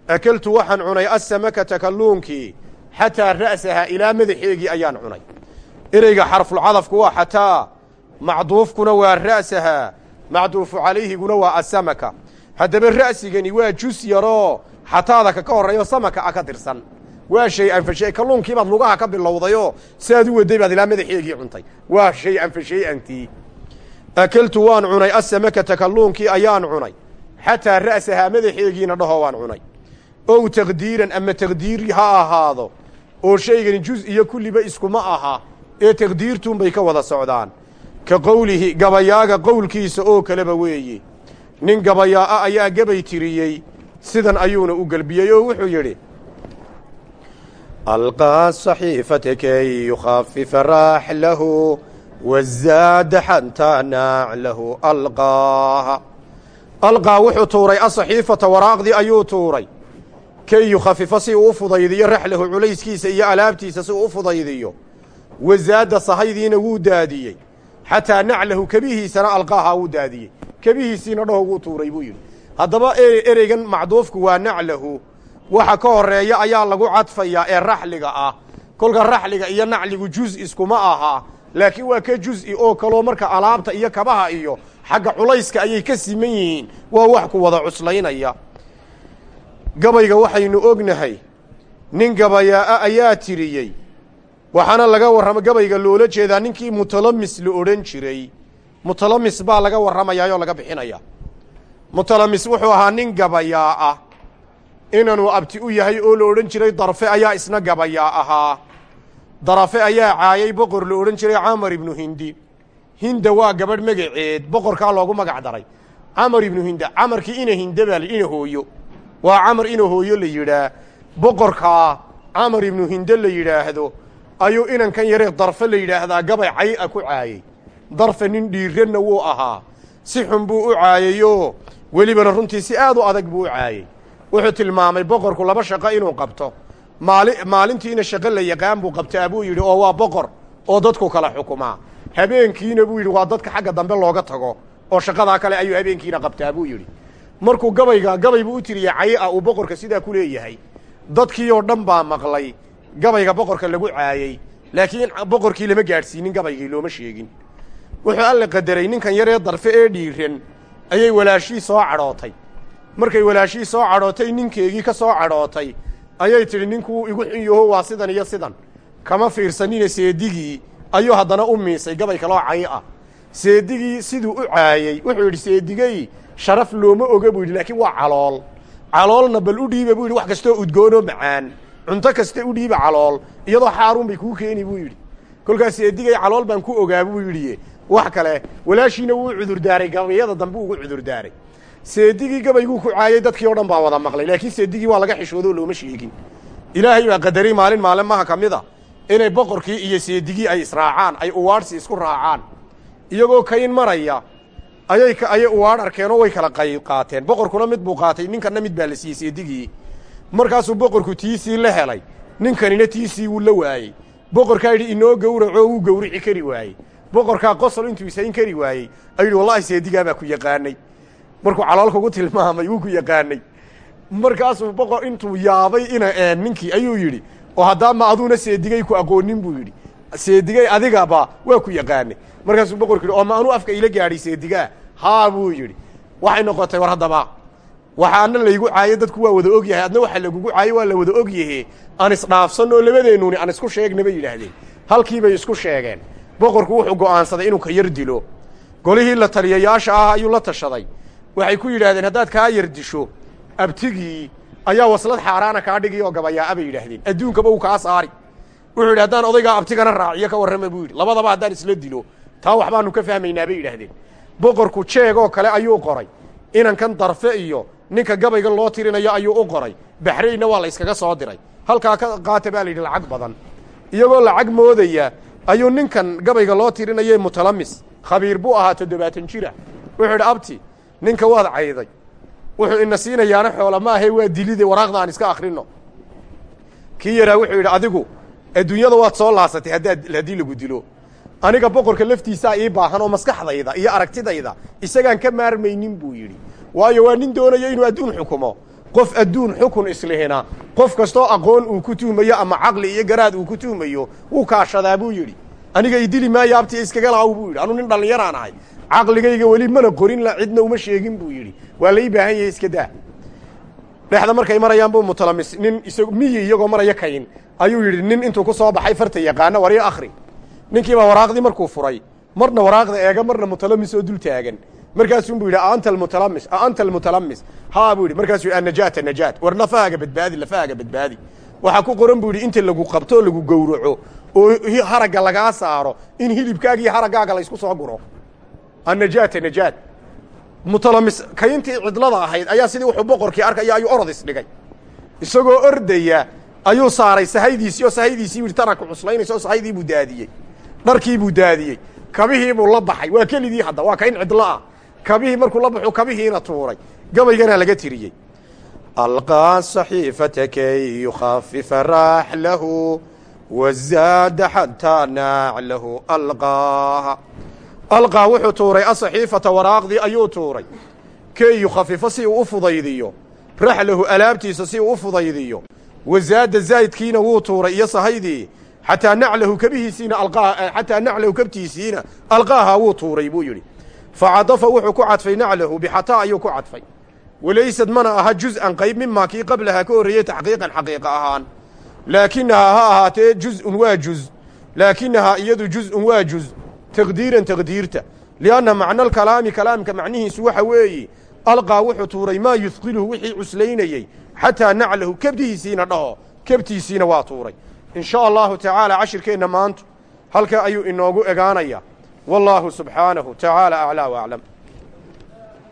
Akeltu waxaan cunay assamakata kalluunkii xataa ra'sahaa ilaa madaxeegii ayaan cunay. Ereyga xarfulcadafku waa xataa macduufkuna waa ra'sahaa macduufu calayhiguna waa asamaka haddaba ra'sigani waa jus yaroo xataada ka ka horreeyo samaka ah ka tirsan. Waa shay kalluunkii baad lugaha ka bilowdayoo siaad u waday baad ilaa madaxeegii cuntay. Waa shay-an fa shay-antii akeltu waan cunay assamakata kalluunkii ayaan cunay xataa ra'sahaa madaxeegiina dhahoo waan cunay ow taqdiiran ama taqdiiri ha ahaado oo shaygani juz iyo kulliba iskuma aha ee taqdiirtuunbay ka wada socdaan ka qowlihi gabayaaga qowlkiisa oo kaleba weeye nin gabayaa'a ayaa gabay tiriyey sidan ayuuna u gelbiyey oo wuxuu yidhi alqaa saxiifata kay yukhafifa raaxlahu wazaada xantaa naaclahu alqaaha alqaa wuxuu tuuray asaxiifata waraaqdii ayuu tuuray kay yukhafifa si uu u fudaydiyo raxlahu culayskiisa iyo alaabtiisa si uu u fudaydiyo wazaada sahaydiina wuu daadiyey xataa naclahu kebihiisana alqaaha wuu daadiyey kebihiisiina dhaho wuu tuuray buu yidhi haddaba ereygan macduufku waa naclahu waxa ka horreeya ayaa lagu cadfayaa ee raxliga ah kolka raxliga iyo nacligu juz iskuma aha laakiin waa ka juz'i oo kaloo marka alaabta iyo kabaha iyo xagga culayska ayay ka siman yihiin waa wax ku wada cuslaynaya. Gabayga waxaynu ognahay nin gabayaa'a ayaa tiriyey. Waxaana laga warrama gabayga loola jeedaa ninkii mutalamis la odhan jiray. Mutalamis baa laga warramayaayoo laga bixinaya. Mutalamis wuxuu ahaa nin gabayaa ah inanuu abti u yahay oo la odhan jiray darfe ayaa isna gabayaa ahaa darafe ayaa caayay boqor la odhan jiray camar ibnu hindi. Hinda waa gabadh magaceed boqorkaa loogu magac daray. Camar ibnu hinda camarkii ina hinde baa ina hooyo. Waa camar ina hooyo la yidhaah boqorkaa camar ibnu hinde la yidhaahdo ayuu inankan yaree darfe la yidhaahdaa gabay cay a ku caayey darfe nin dhiiranna wuu ahaa. Si xun buu u caayeyoo welibana runtii si aad u adag buu u caayey wuxuu tilmaamay boqorku laba shaqo inuu qabto maalintiina shaqo la yaqaan buu qabtaa buu yidhi oo waa boqor oo dadku kala xukumaa habeenkiina buu yidhi waa dadka xagga dambe looga tago oo shaqadaa kale ayuu habeenkiina qabtaa buu yidhi. Markuu gabayga gabay buu u tiriyey cayi ah uu boqorka sidaa ku leeyahay. Dadkii oo dhan baa maqlay. Gabayga boqorka lagu caayey laakiin boqorkii lama gaadhsiinin gabaygii looma sheegin. Wuxuu alle qadaray ninkan yaree darfe ee dhiiran ayay walaashii soo cadhootay. Markay walaashii soo cadhootay ninkeegii ka soo cadhootay ayay tidhi ninkuu igu xun yaho waa sidan iyo sidan. Kama fiirsanine seedigii ayuu haddana u miisay gabay kaloo cayi ah. Seedigii siduu u caayey wuxuu yidhi seedigey sharaf looma oga buu yidhi laakiin waa calool. Caloolna bal u dhiiba buu yidhi wax kastoo udgoonoo macaan. Cunto kasta u dhiiba calool iyadoo xaaruun bay kuu keeni buu yidhi. Kolkaas seedigey calool baan ku ogaa buu yidhi wax kale walaashiina wuu cudurdaaray gabayada dambe ugu cudurdaaray seedigii gabayguu ku caayey dadkii oo dhan baa wada maqlay. Laakiin seedigii waa laga xishoodo oo looma sheegin. Ilaahay baa qadaray maalin maalmaha ka mid a inay boqorkii iyo seedigii ay israacaan ay uwaadhsi isku raacaan. Iyagoo kayn maraya ayay ayay uwaadh arkeenoo way kala qaateen. Boqorkuna mid buu qaatay ninkanna mid baa la siiyey seedigii markaasuu boqorku tiisii la helay ninkanina tiisii wuu la waayey. Boqorkaa yidhi inoo gowracoo wuu gowrici kari waayey. Boqorkaa qosol intuu isayn kari waayey ayuu yidhi wallahi seedigaa baa ku yaqaanay markuu caloolkugu tilmaamay wuu ku yaqaanay. Markaasuu boqor intuu yaabay ina ninkii ayuu yidhi oo haddaama aduuna seedigay ku aqoonin buu yidhi. Seedigay adigaba waa ku yaqaanay. Markaasuu boqorku yidhi oo ma anuu afka ila gaadhay seedigaa haa buu yidhi. Waxay noqotay war haddaba waxaana laygu caayo dadku waa wada og yahay adna waxa lagugu caayo waa la wada og aan isdhaafsanno labadeennuuni aan isku sheegna bay yidhaahdeen. Halkii bay isku sheegeen. Boqorku wuxuu go'aansaday inuu ka yar dilo. Golihii la taliyayaasha ah ayuu la tashaday waxay ku yidhaahdeen haddaad kaa yar disho abtigii ayaa waslad xaaraana kaa dhigi oo gabayaa'a bay yidhaahdeen. Adduunkaba uu kaa saari. Wuxuu yidhi haddaan odaygaa abtigana raaciyo ka warrama buu yidhi. Labadaba haddaan isla dilo taa waxbaanu ka fahmaynaa bay yidhaahdeen. Boqorku jeegoo kale ayuu qoray. Inankan darfe iyo ninka gabayga loo tirinayo ayuu u qoray. Baxraynna waa la yskaga soo diray. Halkaa ka qaata baa la yidhi lacag badan. Iyagoo lacag moodaya ayuu ninkan gabayga loo tirinaye mutalamis. Khabiir buu ahaa toddobaatan jira wuxuu yidhi abti ninka waad cayday. Wuxuu ina siinayaana xoola maahe waa dilide waraaqda aan iska akhrino kii yaraa wuxuu yidhi adigu adduunyada waad soo laasatay haddaad haddii lagu dilo. Aniga boqorka laftiisaa ii baahan oo maskaxdayda iyo aragtidayda isagaan ka maarmaynin buu yidhi. Waayo waa nin doonaya inuu adduun xukumo. Qof adduun xukun islihina qof kastoo aqoon uu ku tuhmayo ama caqli iyo garaad uu ku tuhmayo wuu kaashadaa buu yidhi aniga idili maayo abtiya iskaga laaw buu yidhi. Anuu nin dhallinyaraan ahay. Caqligayga weli mana qorin la cidna uma sheegin buu yidhi. Waa lai baahan yahay iska daa. Dhexda markay marayaan buu mutalamis. Nin isag miyi iyagoo maraya kayn ayuu yidhi nin intuu ku soo baxay farta yaqaana waryo akhri. Ninkiibaa waraaqdii markuu furay. Marna waraaqda eega marna mutalamis oo dul taagan. Markaasuu buu yidhi anta almutalamis anta almutalamis haa buu yidhi markaasuu yidhi annajaata najaat. War lafahaaga badbaadi lafahaaga badbaadi. Waxaa ku qoran buu yidhi inta lagu qabto lagu gowraco oo haragga lagaa saaro in hilibkaaga haraggaaga la ysku soo guro. Annajaata najaat. Mutalamis kayntii cidlada ahayd ayaa sidii wuxuu boqorkii arkaya ayuu orod isdhigay isagoo ordaya ayuu saaray sahaydiisii oo sahaydiisii yidhi tana ku cuslaynaysa oo sahaydii buu daadiyey. Dharkii buu daadiyey. Kabihii buu la baxay. Waa kelidii hadda waa kayn cidlo ah. Kabihii markuu la baxuu kabihiina tuuray. Gabaygana laga tiriyey. Alqaa saxiifata kay yukhafifa raaxlahu wazaada xataa naaclahu alqaaha alqaa wuxuu tuuray asaxiifata waraaqdii ayuu tuuray kay yukhafifo si uu u fudaydiyo raxlahu alaabtiisa si uu u fudaydiyo wazaada zaydkiina wuu tuuray iyo sahaydii xataa naclahu kabihiisiina xataa naclahu kabtiisiina alqaaha wuu tuuray buu yidhi facadafa wuxuu ku cadfay naclahu bixataa ayuu ku cadfay walaysad mana aha juz'an qayb mimaa kii qablahaa ka horreeyey taxqiiqan xaqiiqa ahaan laakinahaa ha ahaatee juz'un waa juz laakinahaa iyadu juz'un waa juz taqdiiran taqdiirta lianna macna alkalaami kalaamka macnihiisu waxa weeye alqaa wuxuu tuuray maa yudqiluhu wixii cuslaynayey xataa naclahu kebdihiisiina dhaho kebtiisiina waa tuuray in shaa allahu tacaala cashirkeenna maantu halkaa ayuu inoogu egaanayaa wallaahu subxaanahu tacaala aclaa w